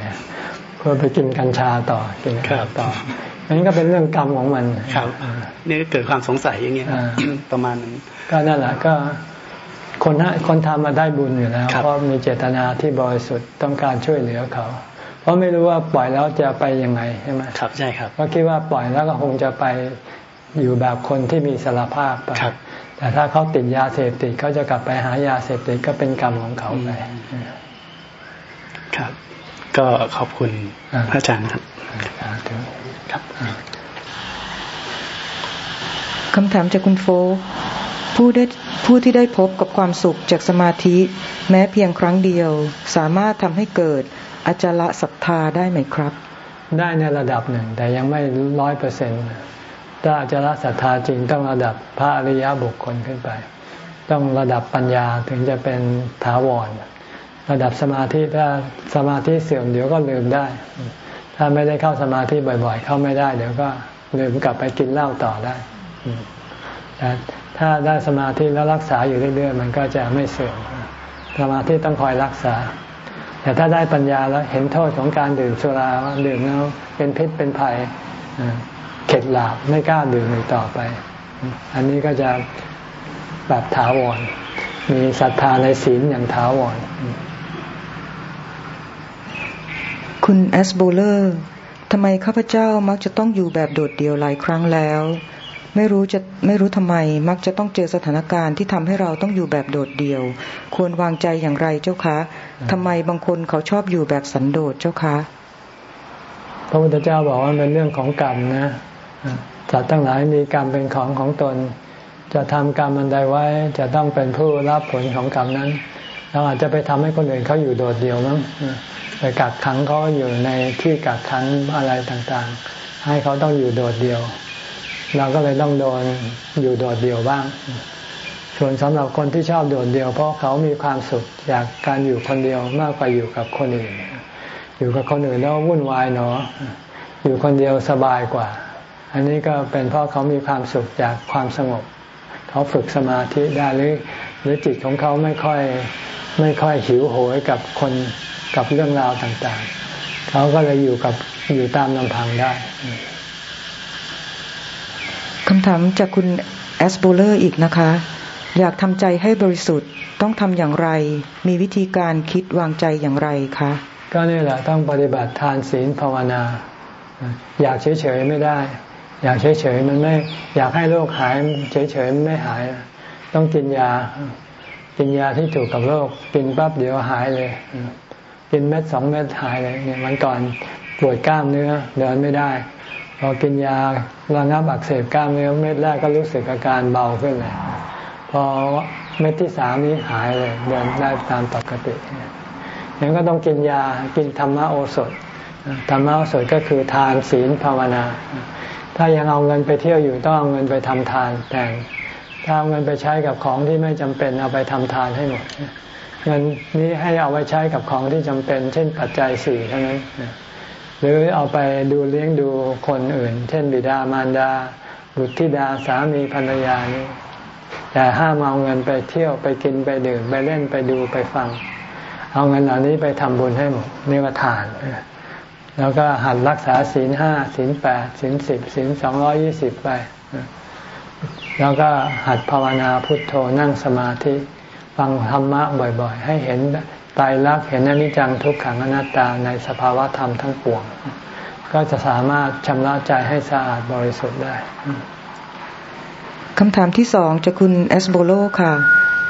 เพื่อไปกินกัญชาต่อกินข้าวต่ออันนี้ก็เป็นเรื่องกรรมของมันครับนี่เกิดความสงสัยอย่างเงี้ยประมาณนั้นก็นั่นแหละก็ คนคนทำมาได้บุญอยู่แล้ว เพราะมีเจตนาที่บริสุทธิ์ต้องการช่วยเหลือเขา เพราะไม่รู้ว่าปล่อยแล้วจะไปยังไงใช่ไหมครับใช่ครับก็คิดว่าปล่อยแล้วก็คงจะไปอยู่แบบคนที่มีสารภาพไปแต่ถ้าเขาติดยาเสพติดเขาจะกลับไปหายาเสพติดก็เป็นกรรมของเขาไปครับ ก็ขอบคุณพระอาจารย์ครับครับคำถามจากคุณโฟ ผู้ได้ผู้ที่ได้พบกับความสุขจากสมาธิ แม้เพียงครั้งเดียว สามารถทำให้เกิดอจละศรัทธาได้ไหมครับ ได้ในระดับหนึ่ง แต่ยังไม่ร้อยเปอร์เซ็นต์ถ้าอจละศรัทธาจริงต้องระดับพระอริยบุคคลขึ้นไป ต้องระดับปัญญาถึงจะเป็นถาวร ระดับสมาธิถ้าสมาธิเสื่อมเดี๋ยวก็ลืมได้ ถ้าไม่ได้เข้าสมาธิบ่อย ๆ เข้าไม่ได้ เดี๋ยวก็ลืมกลับไปกินเหล้าต่อได้ ถ้าได้สมาธิแล้วรักษาอยู่เรื่อยๆ มันก็จะไม่เสื่อมสมาธิต้องคอยรักษา แต่ถ้าได้ปัญญาแล้วเห็นโทษของการดื่มสุราว่าดื่มแล้วเป็นพิษเป็นภัยเข็ดหลาบไม่กล้าดื่มอีกต่อไป อันนี้ก็จะแบบถาวร มีศรัทธาในศีลอย่างถาวร คุณแอสโบเลอร์ทำไมข้าพเจ้ามักจะต้องอยู่แบบโดดเดี่ยวหลายครั้งแล้ว ไม่รู้จะไม่รู้ทำไม มักจะต้องเจอสถานการณ์ที่ทำให้เราต้องอยู่แบบโดดเดี่ยว ควรวางใจอย่างไรเจ้าคะทำไมบางคนเขาชอบอยู่แบบสันโดษเจ้าคะพระพุทธเจ้าบอกว่าเป็นเรื่องของกรรมนะสัตว์ทั้งหลายมีกรรมเป็นของของตน จะทำกรรมอันใดไว้ จะต้องเป็นผู้รับผลของกรรมนั้นเราอาจจะไปทำให้คนอื่นเขาอยู่โดดเดี่ยวมั้งไปกักขังเขาอยู่ในที่กักขังอะไรต่างๆ ให้เขาต้องอยู่โดดเดี่ยว เราก็เลยต้องโดนอยู่โดดเดี่ยวบ้าง ส่วนสำหรับคนที่ชอบโดดเดี่ยว เพราะเขามีความสุขจากการอยู่คนเดียวมากกว่าอยู่กับคนอื่น อยู่กับคนอื่นแล้ววุ่นวายเนาะอยู่คนเดียวสบายกว่า อันนี้ก็เป็นเพราะเขามีความสุขจากความสงบ เขาฝึกสมาธิได้หรือ หรือจิตของเขาไม่ค่อยไม่ค่อยหิวโหยกับคนกับเรื่องราวต่างๆ เขาก็เลยอยู่กับอยู่ตามลำพังได้ำถามจากคุณแอสโบเลอร์อีกนะคะ อยากทำใจให้บริสุทธิ์ต้องทำอย่างไร มีวิธีการคิดวางใจอย่างไรคะก็นี่แหละต้องปฏิบัติทานศีลภาวนา อยากเฉยๆไม่ได้ อยากเฉยๆมันไม่ อยากให้โรคหายเฉยๆมันไม่หาย ต้องกินยา กินยาที่ถูกกับโรคกินปั๊บเดี๋ยวหายเลย กินเม็ดสองเม็ดหายเลยเนี่ยมันก่อนปวดกล้ามเนื้อเดินไม่ได้ พอกินยาระงับอักเสบกล้ามเนื้อเม็ดแรกก็รู้สึกอาการเบาขึ้นเลยพอเม็ดที่สามนี้หายเลยเดินได้ตามปกติยังก็ต้องกินยากินธรรมโอสถธรรมโอสถก็คือทานศีลภาวนา ถ้ายังเอาเงินไปเที่ยวอยู่ต้องเอาเงินไปทำทานแต่ถ้าเอาเงินไปใช้กับของที่ไม่จำเป็นเอาไปทำทานให้หมดเงินนี้ให้เอาไว้ใช้กับของที่จำเป็น เช่นปัจจัยสี่เท่านั้น หรือเอาไปดูเลี้ยงดูคนอื่น เช่นบิดามารดา บุตรธิดาสามีภรรยานี่แต่ห้ามเอาเงินไปเที่ยวไปกินไปดื่มไปเล่นไปดูไปฟัง เอาเงินเหล่านี้ไปทำบุญให้หมดนี่ว่าทาน แล้วก็หัดรักษาศีลห้าศีลแปดศีลสิบศีลสองร้อยี่สิบไป แล้วก็หัดภาวนาพุทโธนั่งสมาธิ ฟังธรรมะบ่อยๆ ให้เห็น ตายรักเห็นอนิจจังทุกขังอนัตตาในสภาวะธรรมทั้งปวง ก็จะสามารถชำระใจให้สะอาดบริสุทธิ์ได้คำถามที่สองจะคุณเอสโบโลค่ะ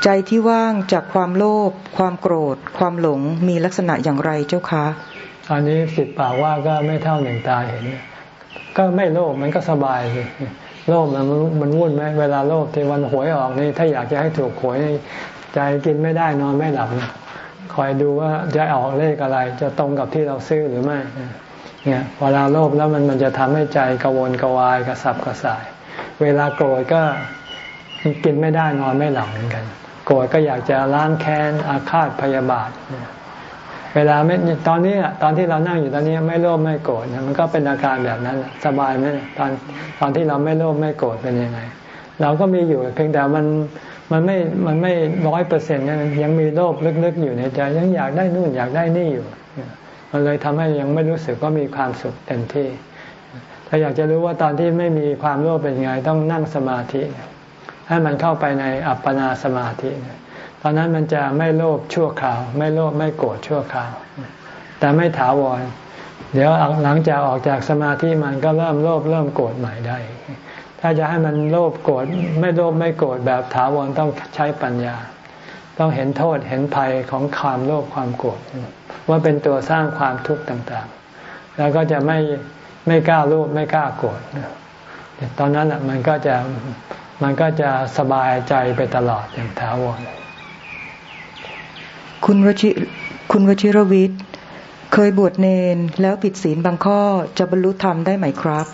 ใจที่ว่างจากความโลภความโกรธ ความหลงมีลักษณะอย่างไรเจ้าคะอันนี้สิบปากว่าก็ไม่เท่าหนึ่งตาเห็น ก็ไม่โลภมันก็สบายเลยโลภมันมันวุ่นไหมเวลาโลภที่วันหวยออกนี่ถ้าอยากจะให้ถูกหวยใจกินไม่ได้นอนไม่หลับค อยดูว่าจะออกเลขอะไร จะตรงกับที่เราซื้อหรือไม่เนี่ยเวลาโลภแล้วมันมันจะทำให้ใจกระวนกวายกระสับกระส่าย เวลาโกรธก็กินไม่ได้นอนไม่หลับเหมือนกัน โกรธก็อยากจะล้างแค้นอาฆาตพยาบาท เวลาไม่ตอนนี้ตอนที่เรานั่งอยู่ตอนนี้ไม่โลภไม่โกรธมันก็เป็นอาการแบบนั้นสบายไหมตอนตอนที่เราไม่โลภไม่โกรธเป็นยังไง เราก็มีอยู่เพียงแต่มัน มันไม่มันไม่ร้อยเปอร์เซ็นต์ยังมีโลภลึกๆอยู่ในใจ ยังอยากได้นู่นอยากได้นี่อยู่ มันเลยทำให้ยังไม่รู้สึกว่ามีความสุขเต็มที่ ถ้าอยากจะรู้ว่าตอนที่ไม่มีความโลภเป็นไงต้องนั่งสมาธิ ให้มันเข้าไปในอัปปนาสมาธิ ตอนนั้นมันจะไม่โลภชั่วคราว ไม่โลภไม่โกรธชั่วคราว แต่ไม่ถาวรเดี๋ยวหลังจากออกจากสมาธิมันก็เริ่มโลภเริ่มโกรธใหม่ได้ ถ้าจะให้มันโลภโกรธไม่โลภไม่โกรธแบบถาวรต้องใช้ปัญญา ต้องเห็นโทษเห็นภัยของความโลภความโกรธว่าเป็นตัวสร้างความทุกข์ต่างๆ แล้วก็จะไม่ไม่กล้าโลภไม่กล้าโกรธตอนนั้นอะมันก็จะมันก็จะสบายใจไปตลอดอย่างถาวรคุณวชิคุณวชิรวิทย์ เคยบวชเนนแล้วผิดศีลบางข้อจะบรรลุธรรมได้ไหมครับ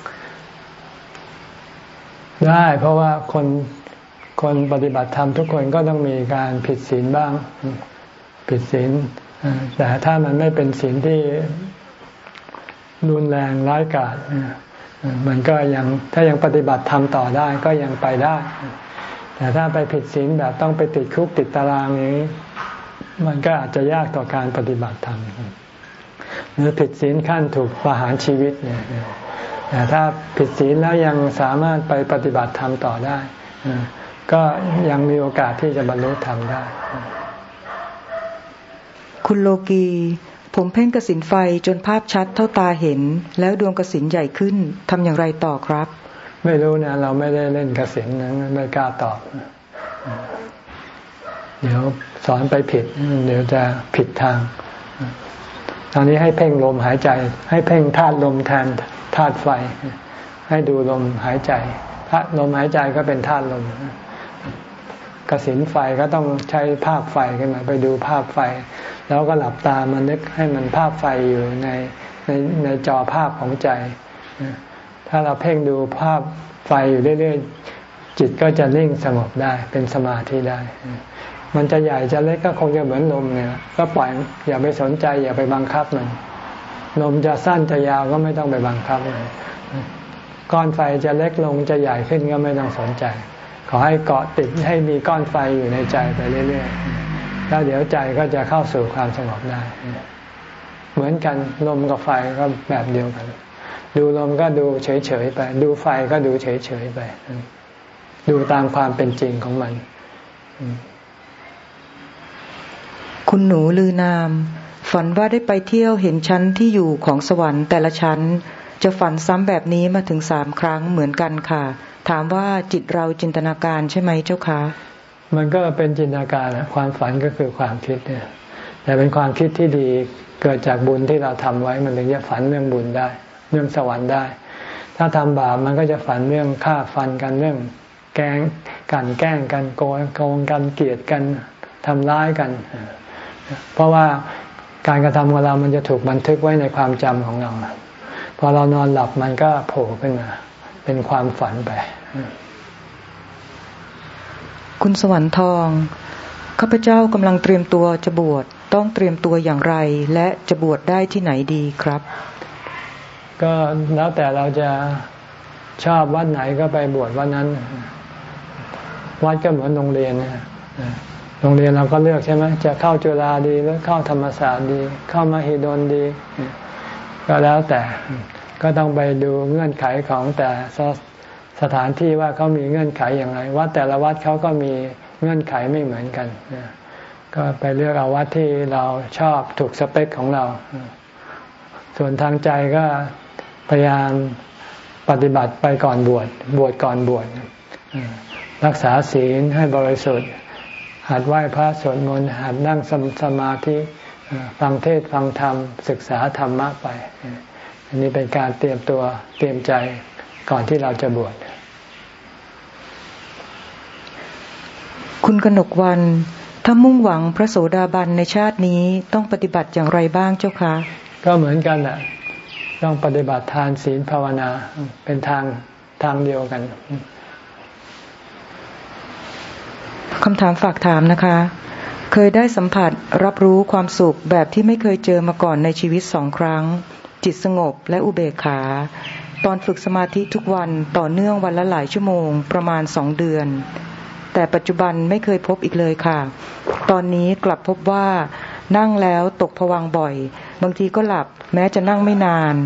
ได้ เพราะว่าคนคนปฏิบัติธรรมทุกคนก็ต้องมีการผิดศีลบ้าง ผิดศีลแต่ถ้ามันไม่เป็นศีลที่รุนแรงร้ายกาจมันก็ยังถ้ายังปฏิบัติธรรมต่อได้ก็ยังไปได้ แต่ถ้าไปผิดศีลแบบต้องไปติดคุกติดตารางนี้ มันก็อาจจะยากต่อการปฏิบัติธรรมหรือผิดศีลขั้นถูกประหารชีวิตเนี่ย แต่ถ้าผิดศีลแล้วยังสามารถไปปฏิบัติธรรมต่อได้ ก็ยังมีโอกาสที่จะบรรลุธรรมได้ คุณโลกี ผมเพ่งกสินไฟจนภาพชัดเท่าตาเห็น แล้วดวงกสินใหญ่ขึ้นทำอย่างไรต่อครับ ไม่รู้นะ เราไม่ได้เล่นกสินนะไม่กล้าตอบ เดี๋ยวสอนไปผิด เดี๋ยวจะผิดทาง ตอนนี้ให้เพ่งลมหายใจ ให้เพ่งธาตุลมแทนธาตุไฟ ให้ดูลมหายใจธาตุลมหายใจก็เป็นธาตุลมกระสินไฟก็ต้องใช้ภาพไฟขึ้นมาไปดูภาพไฟ แล้วก็หลับตามันนึกให้มันภาพไฟอยู่ในในในจอภาพของใจ ถ้าเราเพ่งดูภาพไฟอยู่เรื่อยๆจิตก็จะนิ่งสงบได้เป็นสมาธิได้ มันจะใหญ่จะเล็กก็คงจะเหมือนลมเนี่ย ก็ปล่อยอย่าไปสนใจอย่าไปบังคับมันลมจะสั้นจะยาวก็ไม่ต้องไปบังคับมันก้อนไฟจะเล็กลงจะใหญ่ขึ้นก็ไม่ต้องสนใจ ขอให้เกาะติดให้มีก้อนไฟอยู่ในใจไปเรื่อยๆแล้วเดี๋ยวใจก็จะเข้าสู่ความสงบได้ เหมือนกันลมกับไฟก็แบบเดียวกัน ดูลมก็ดูเฉยๆไป ดูไฟก็ดูเฉยๆไป ดูตามความเป็นจริงของมัน คุณหนูลือนาม ฝันว่าได้ไปเที่ยวเห็นชั้นที่อยู่ของสวรรค์แต่ละชั้น จะฝันซ้ำแบบนี้มาถึงสามครั้งเหมือนกันค่ะ ถามว่าจิตเราจินตนาการใช่ไหมเจ้าคะมันก็เป็นจินตนาการความฝันก็คือความคิดเนี่ยแต่เป็นความคิดที่ดีเกิดจากบุญที่เราทำไว้ มันถึงจะฝันเรื่องบุญได้ เรื่องสวรรค์ได้ ถ้าทำบาปมันก็จะฝันเรื่องฆ่าฟันกันเรื่องแกงกันแกล้งกันโกงโกงกันเกลียดกันทำร้ายกัน เพราะว่าการกระทำของเรามันจะถูกบันทึกไว้ในความจำของเรา พอเรานอนหลับมันก็โผล่ขึ้นมา เป็นความฝันไป คุณสวรรค์ทอง ข้าพเจ้ากำลังเตรียมตัวจะบวช ต้องเตรียมตัวอย่างไร และจะบวชได้ที่ไหนดีครับ ก็แล้วแต่เราจะชอบวัดไหนก็ไปบวชวันนั้น วัดก็เหมือนโรงเรียนนะ โรงเรียนเราก็เลือกใช่ไหมจะเข้าจุฬาดีหรือเข้าธรรมศาสตร์ดี เข้ามาฮิดนดี ก็แล้วแต่ก็ต้องไปดูเงื่อนไขของแต่สถานที่ว่าเขามีเงื่อนไขอย่างไรวัดแต่ละวัดเขาก็มีเงื่อนไขไม่เหมือนกันก็ไปเลือกเอาวัดที่เราชอบถูกสเปคของเรา ส่วนทางใจก็พยายามปฏิบัติไปก่อนบวชบวชก่อนบวชรักษาศีลให้บริสุทธิ์ หัดไหว้พระสวดมนต์หัดนั่งสมาธิฟังเทศฟังธรรม ศึกษาธรรมะไป อันนี้เป็นการเตรียมตัวเตรียมใจก่อนที่เราจะบวชคุณกนกวัน ถ้ามุ่งหวังพระโสดาบันในชาตินี้ต้องปฏิบัติอย่างไรบ้างเจ้าคะ ก็เหมือนกันแหละต้องปฏิบัติทานศีลภาวนาเป็นทางทางเดียวกัน คำถามฝากถามนะคะ เคยได้สัมผัสรับรู้ความสุขแบบที่ไม่เคยเจอมาก่อนในชีวิตสองครั้ง จิตสงบและอุเบกขา ตอนฝึกสมาธิทุกวันต่อเนื่องวันละหลายชั่วโมง ประมาณสองเดือน แต่ปัจจุบันไม่เคยพบอีกเลยค่ะ ตอนนี้กลับพบว่านั่งแล้วตกผวังบ่อย บางทีก็หลับแม้จะนั่งไม่นาน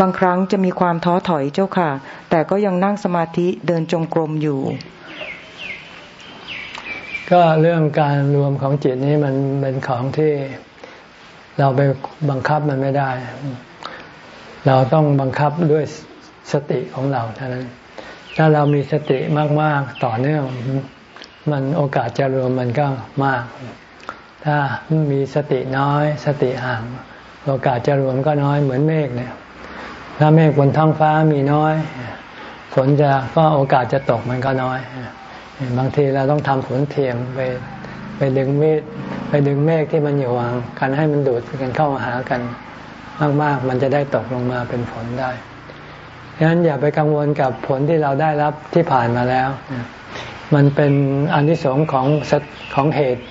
บางครั้งจะมีความท้อถอยเจ้าค่ะ แต่ก็ยังนั่งสมาธิเดินจงกรมอยู่ ก็เรื่องการรวมของจิตนี้มันเป็นของที่เราไปบังคับมันไม่ได้ เราต้องบังคับด้วยสติของเราเท่านั้น ถ้าเรามีสติมาก ๆ ต่อเนื่อง มันโอกาสจะรวมมันก็มาก ถ้ามีสติน้อยสติห่าง โอกาสจะรวมก็น้อยเหมือนเมฆเนี่ย ถ้าเมฆบนท้องฟ้ามีน้อย ฝนจะก็โอกาสจะตกมันก็น้อย บางทีเราต้องทำฝนเทียมไปไปดึงเมฆไปดึงเมฆที่มันอยู่วางกันให้มันดูดกันเข้ามาหากันมากๆ มันจะได้ตกลงมาเป็นผลได้ดังนั้นอย่าไปกังวลกับผลที่เราได้รับที่ผ่านมาแล้ว มันเป็นอนิสงส์ของของเหตุ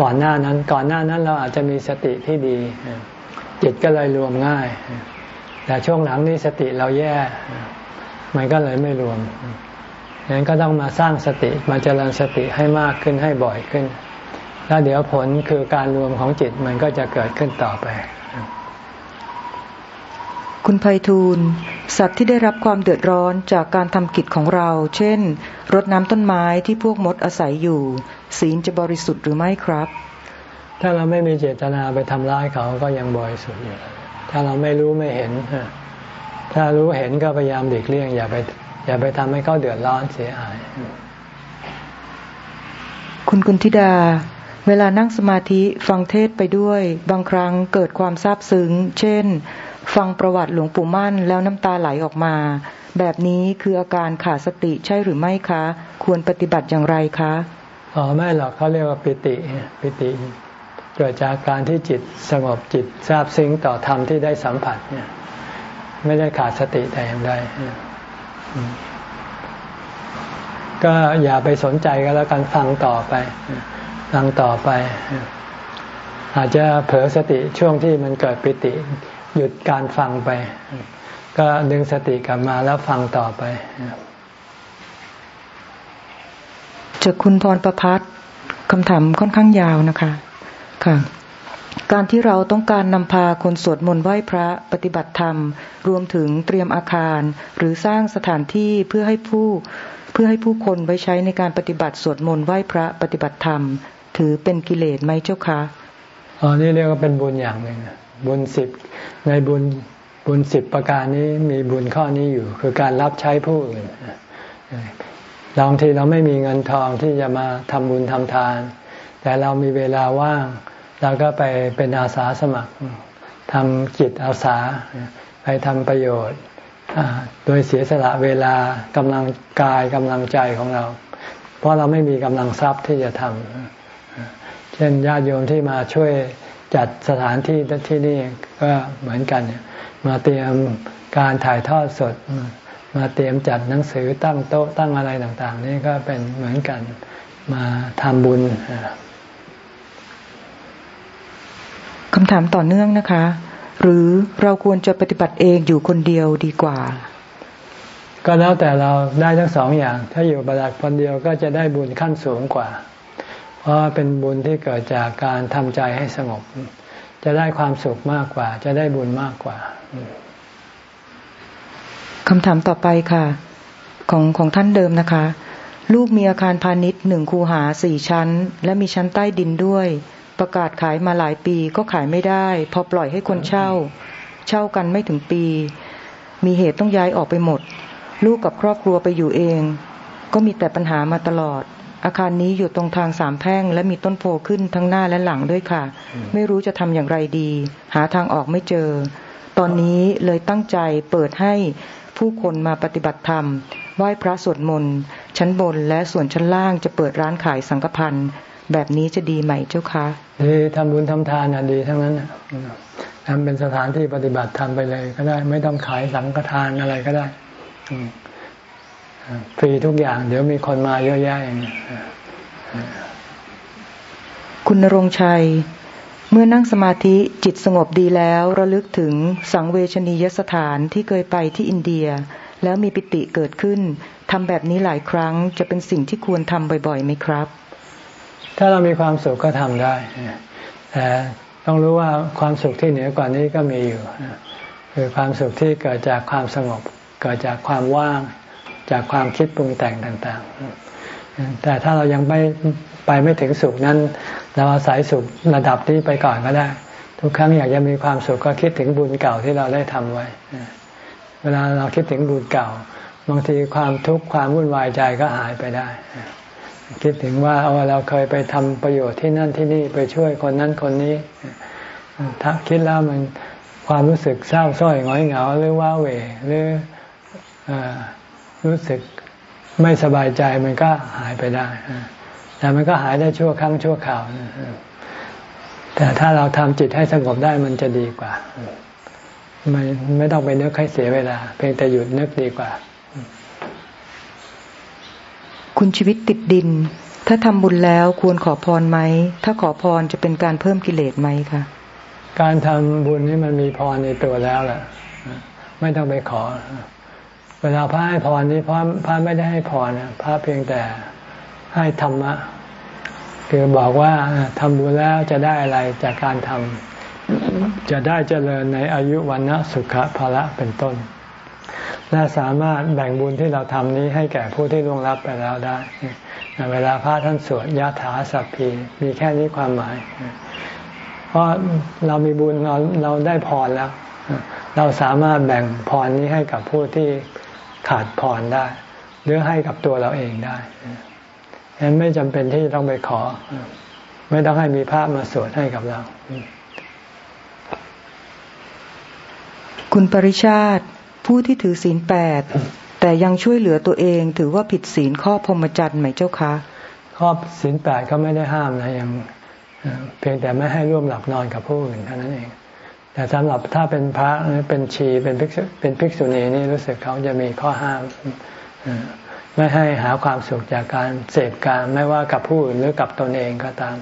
ก่อนหน้านั้น ก่อนหน้านั้นเราอาจจะมีสติที่ดี จิตก็เลยรวมง่าย แต่ช่วงหลังนี้สติเราแย่ มันก็เลยไม่รวม งนั้นก็ต้องมาสร้างสติมาเจริญสติให้มากขึ้นให้บ่อยขึ้น แล้วเดี๋ยวผลคือการรวมของจิตมันก็จะเกิดขึ้นต่อไป คุณไพฑูรย์สัตว์ที่ได้รับความเดือดร้อนจากการทำกิจของเรา เช่น รดน้ำต้นไม้ที่พวกมดอาศัยอยู่ ศีลจะบริสุทธิ์หรือไม่ครับ ถ้าเราไม่มีเจตนาไปทำร้ายเขาก็ยังบริสุทธิ์อยู่ถ้าเราไม่รู้ไม่เห็นถ้ารู้เห็นก็พยายามเด็กเลี่ยงอย่าไป อย่าไปทำให้เขาเดือดร้อนเสียหาย คุณกุณธิดา เวลานั่งสมาธิฟังเทศไปด้วย บางครั้งเกิดความซาบซึ้ง เช่น ฟังประวัติหลวงปู่มั่นแล้วน้ำตาไหลออกมา แบบนี้คืออาการขาดสติใช่หรือไม่คะ ควรปฏิบัติอย่างไรคะอ๋อไม่หรอกเขาเรียกว่าปิติปิติเกิดจากการที่จิตสงบจิตทราบซึ้งต่อธรรมที่ได้สัมผัสเนี่ยไม่ได้ขาดสติแต่อย่างใด ก็อย่าไปสนใจก็แล้วกันฟังต่อไป ฟังต่อไป อาจจะเผลอสติช่วงที่มันเกิดปิติ หยุดการฟังไป ก็ดึงสติกลับมาแล้วฟังต่อไปจากคุณพรประพัฒน์คำถามค่อนข้างยาวนะคะ ค่ะ การที่เราต้องการนำพาคนสวดมนต์ไหว้พระปฏิบัติธรรม รวมถึงเตรียมอาคาร หรือสร้างสถานที่เพื่อให้ผู้เพื่อให้ผู้คนไว้ใช้ในการปฏิบัติสวดมนต์ไหว้พระปฏิบัติธรรม ถือเป็นกิเลสไหมเจ้าคะอ๋อนี่เรียกว่าเป็นบุญอย่างหนึ่งบุญสิบในบุญบุญสิบประการนี้มีบุญข้อนี้อยู่ คือการรับใช้ผู้อื่นบางทีเราไม่มีเงินทองที่จะมาทำบุญทำทาน แต่เรามีเวลาว่าง เราก็ไปเป็นอาสาสมัครทำจิตอาสา ไปทำประโยชน์ โดยเสียสละเวลากำลังกายกำลังใจของเรา เพราะเราไม่มีกำลังทรัพย์ที่จะทำเช่นญาติโยมที่มาช่วยจัดสถานที่ที่นี่ก็เหมือนกัน มาเตรียมการถ่ายทอดสด มาเตรียมจัดหนังสือตั้งโต๊ะตั้งอะไรต่าง ๆ นี่ก็เป็นเหมือนกันมาทำบุญ คำถามต่อเนื่องนะคะ หรือเราควรจะปฏิบัติเองอยู่คนเดียวดีกว่า ก็แล้วแต่เราได้ทั้งสองอย่าง ถ้าอยู่ปฏิบัติคนเดียวก็จะได้บุญขั้นสูงกว่า เพราะเป็นบุญที่เกิดจากการทำใจให้สงบ จะได้ความสุขมากกว่า จะได้บุญมากกว่าคำถามต่อไปค่ะ ของของท่านเดิมนะคะ ลูกมีอาคารพาณิชย์หนึ่งคูหาสี่ชั้น และมีชั้นใต้ดินด้วย ประกาศขายมาหลายปีก็ขายไม่ได้ พอปล่อยให้คนเช่า เช่ากันไม่ถึงปี มีเหตุต้องย้ายออกไปหมด ลูกกับครอบครัวไปอยู่เอง ก็มีแต่ปัญหามาตลอด อาคารนี้อยู่ตรงทางสามแพร่ง และมีต้นโพขึ้นทั้งหน้าและหลังด้วยค่ะ ไม่รู้จะทำอย่างไรดี หาทางออกไม่เจอ ตอนนี้เลยตั้งใจเปิดให้ผู้คนมาปฏิบัติธรรมไหว้พระสวดมนต์ชั้นบนและส่วนชั้นล่างจะเปิดร้านขายสังฆพันธ์ แบบนี้จะดีไหมเจ้าคะดีทำบุญทำทานอะดีทั้งนั้นทำเป็นสถานที่ปฏิบัติทำไปเลย ก็ได้ ไม่ต้องขายสังฆทานอะไรก็ได้ฟรีทุกอย่าง เดี๋ยวมีคนมาเยอะแยะเองคุณนรงชัย เมื่อนั่งสมาธิจิตสงบดีแล้วระลึกถึงสังเวชนียสถานที่เคยไปที่อินเดีย แล้วมีปิติเกิดขึ้นทำแบบนี้หลายครั้งจะเป็นสิ่งที่ควรทำบ่อยๆไหมครับ ถ้าเรามีความสุขก็ทำได้ แต่ต้องรู้ว่าความสุขที่เหนือกว่านี้ก็มีอยู่ คือความสุขที่เกิดจากความสงบ เกิดจากความว่าง จากความคิดปรุงแต่งต่าง ๆ แต่ถ้าเรายังไม่ไปไม่ถึงสุขนั้น เราอาศัยสุขระดับนี้ไปก่อนก็ได้ ทุกครั้งอยากจะมีความสุขก็คิดถึงบุญเก่าที่เราได้ทำไว้ เวลาเราคิดถึงบุญเก่า บางทีความทุกข์ความวุ่นวายใจก็หายไปได้ คิดถึงว่าเอาเราเคยไปทำประโยชน์ที่นั่นที่นี่ไปช่วยคนนั้นคนนี้ถ้าคิดแล้วมันความรู้สึกเศร้าส้อยง้อยเหงาหรือว่าเวหรือรู้สึกไม่สบายใจมันก็หายไปได้ แต่มันก็หายได้ชั่วครั้งชั่วคราวแต่ถ้าเราทำจิตให้สงบได้มันจะดีกว่า ไม่ไม่ต้องไปนึกให้เสียเวลา เพียงแต่หยุดนึกดีกว่า คุณชีวิตติดดิน ถ้าทำบุญแล้วควรขอพรไหม ถ้าขอพรจะเป็นการเพิ่มกิเลสไหมคะ การทำบุญนี่มันมีพรในตัวแล้วแหละไม่ต้องไปขอ เวลาพระให้พรนี้พระพระไม่ได้ให้พรนะพระเพียงแต่ให้ธรรมะ คือบอกว่าทำบุญแล้วจะได้อะไรจากการทำจะได้เจริญในอายุวันนะสุขภาระเป็นต้น และสามารถแบ่งบุญที่เราทำนี้ให้แก่ผู้ที่ล่วงลับไปแล้วได้ เวลาพระท่านสวดยะถาสัพพีมีแค่นี้ความหมาย เพราะเรามีบุญเราเราได้พรแล้ว เราสามารถแบ่งพรนี้ให้กับผู้ที่ขาดพรได้ หรือให้กับตัวเราเองได้ฉะนั้นไม่จำเป็นที่ต้องไปขอ ไม่ต้องให้มีพระมาสวดให้กับเรา คุณปริชาติ ผู้ที่ถือศีลแปดแต่ยังช่วยเหลือตัวเอง ถือว่าผิดศีลข้อพรหมจรรย์ไหมเจ้าคะข้อศีลแปดก็ไม่ได้ห้ามนะยังเพียงแต่ไม่ให้ร่วมหลับนอนกับผู้อื่นเท่านั้นเอง แต่สำหรับถ้าเป็นพระเป็นชีเป็นภิกษุเป็นภิกษุณีนี่รู้สึกเขาจะมีข้อห้ามไม่ให้หาความสุขจากการเสพการไม่ว่ากับผู้อื่นหรือกับตนเองก็ตาม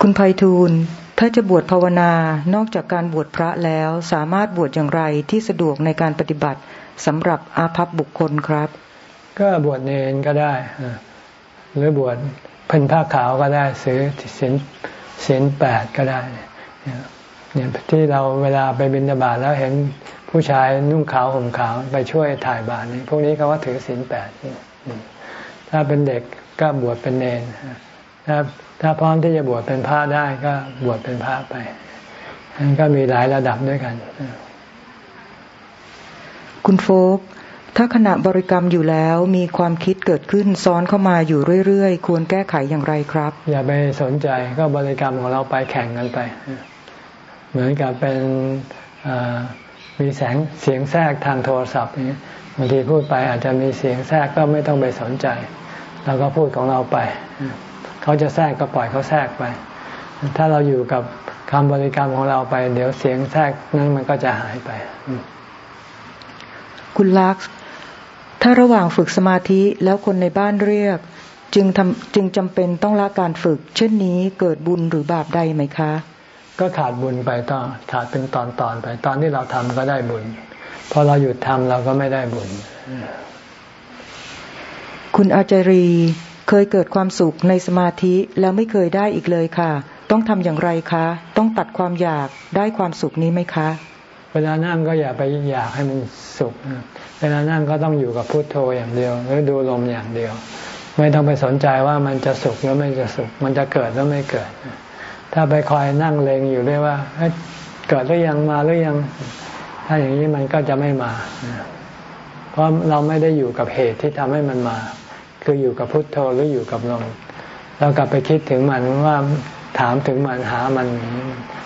คุณไพฑูรย์ ถ้าจะบวชภาวนานอกจากการบวชพระแล้วสามารถบวชอย่างไรที่สะดวกในการปฏิบัติสำหรับอาภัพบุคคลครับ ก็บวชเนนก็ได้ หรือบวชเพ่นผ้าขาวก็ได้ซื้อสินสินแปดก็ได้เนี่ยที่เราเวลาไปบิณฑบาตแล้วเห็นผู้ชายนุ่งขาวห่มขาวไปช่วยถ่ายบาตรนี่พวกนี้เขาว่าถือศีลแปดถ้าเป็นเด็กก็บวชเป็นเนน ถ้าถ้าพร้อมที่จะบวชเป็นพระได้ก็บวชเป็นพระไปนันก็มีหลายระดับด้วยกัน คุณโฟกถ้าขณะบริกรรมอยู่แล้วมีความคิดเกิดขึ้นซ้อนเข้ามาอยู่เรื่อยๆ ควรแก้ไขอย่างไรครับ อย่าไปสนใจก็บริกรรมของเราไปแข่งกันไป เหมือนกับเป็นมีแสงเสียงแทรกทางโทรศัพท์นี้บางทีพูดไปอาจจะมีเสียงแทรกก็ไม่ต้องไปสนใจเราก็พูดของเราไป เขาจะแทรกก็ปล่อยเขาแทรกไป ถ้าเราอยู่กับคำบริกรรมของเราไป เดี๋ยวเสียงแทรกนั้นมันก็จะหายไป คุณลักษ์ถ้าระหว่างฝึกสมาธิแล้วคนในบ้านเรียก จึงทำจึงจำเป็นต้องละการฝึก เช่นนี้เกิดบุญหรือบาปใดไหมคะ ก็ขาดบุญไปต่อขาดเป็นตอนตอนไป ตอนที่เราทำก็ได้บุญพอเราหยุดทำเราก็ไม่ได้บุญ คุณอาจารี เคยเกิดความสุขในสมาธิแล้วไม่เคยได้อีกเลยค่ะ ต้องทำอย่างไรคะ ต้องตัดความอยากได้ความสุขนี้ไหมคะ เวลานั่งก็อย่าไปอยากให้มันสุข เวลานั่งก็ต้องอยู่กับพุโทโธอย่างเดียว หรือดูลมอย่างเดียว ไม่ต้องไปสนใจว่ามันจะสุขหรือไม่จะสุข มันจะเกิดหรือไม่เกิด ถ้าไปคอยนั่งเลงอยู่เรื่อยว่าเกิดหรือยังมาหรือยัง ถ้าอย่างนี้มันก็จะไม่มา เพราะเราไม่ได้อยู่กับเหตุที่ทำให้มันมา คืออยู่กับพุทโธหรืออยู่กับลมเรากลับไปคิดถึงมันว่าถามถึงมันหามัน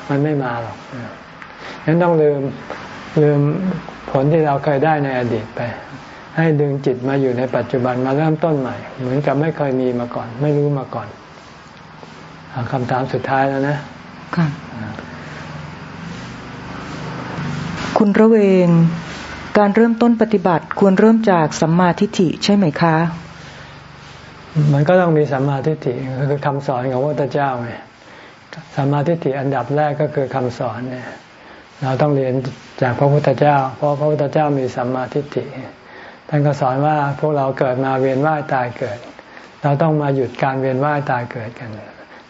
มันไม่มาหรอกฉะนั้นต้องลืมลืมผลที่เราเคยได้ในอดีตไป ให้ดึงจิตมาอยู่ในปัจจุบันมาเริ่มต้นใหม่ เหมือนกับไม่เคยมีมาก่อน ไม่รู้มาก่อนคำถามสุดท้ายแล้วนะค่ะคุณระเวง การเริ่มต้นปฏิบัติควรเริ่มจากสัมมาทิฏฐิใช่ไหมคะ มันก็ต้องมีสัมมาทิฏฐิคือคำสอนของพระพุทธเจ้าไงสัมมาทิฏฐิอันดับแรกก็คือคำสอนเนี่ย เราต้องเรียนจากพระพุทธเจ้า เพราะพระพุทธเจ้ามีสัมมาทิฏฐิท่านก็สอนว่าพวกเราเกิดมาเวียนว่ายตายเกิด เราต้องมาหยุดการเวียนว่ายตายเกิดกัน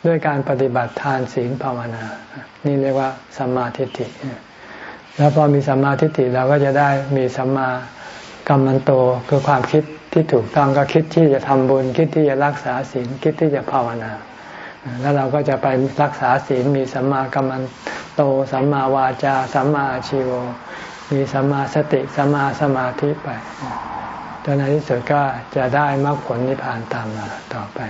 ด้วยการปฏิบัติทานศีลภาวนา นี่เรียกว่าสัมมาทิฏฐิ แล้วพอมีสัมมาทิฏฐิเราก็จะได้มีสัมมากรรมันโตคือความคิด ที่ถูกต้องก็คิดที่จะทำบุญ คิดที่จะรักษาศีลคิดที่จะภาวนา แล้วเราก็จะไปรักษาศีลมีสัมมากัมมันโตสัมมาวาจาสัมมาชีโวมีสัมมาสติสัมมาสมาธิไปจนในที่สุดก็จะได้มรรคผลนิพพานตามมาต่อไป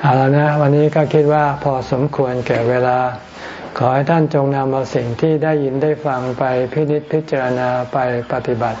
เอาล้วนะ วันนี้ก็คิดว่าพอสมควรแก่เวลา ขอให้ท่านจงนำเอาสิ่งที่ได้ยินได้ฟังไปพินิจพิจารณาไปปฏิบัติ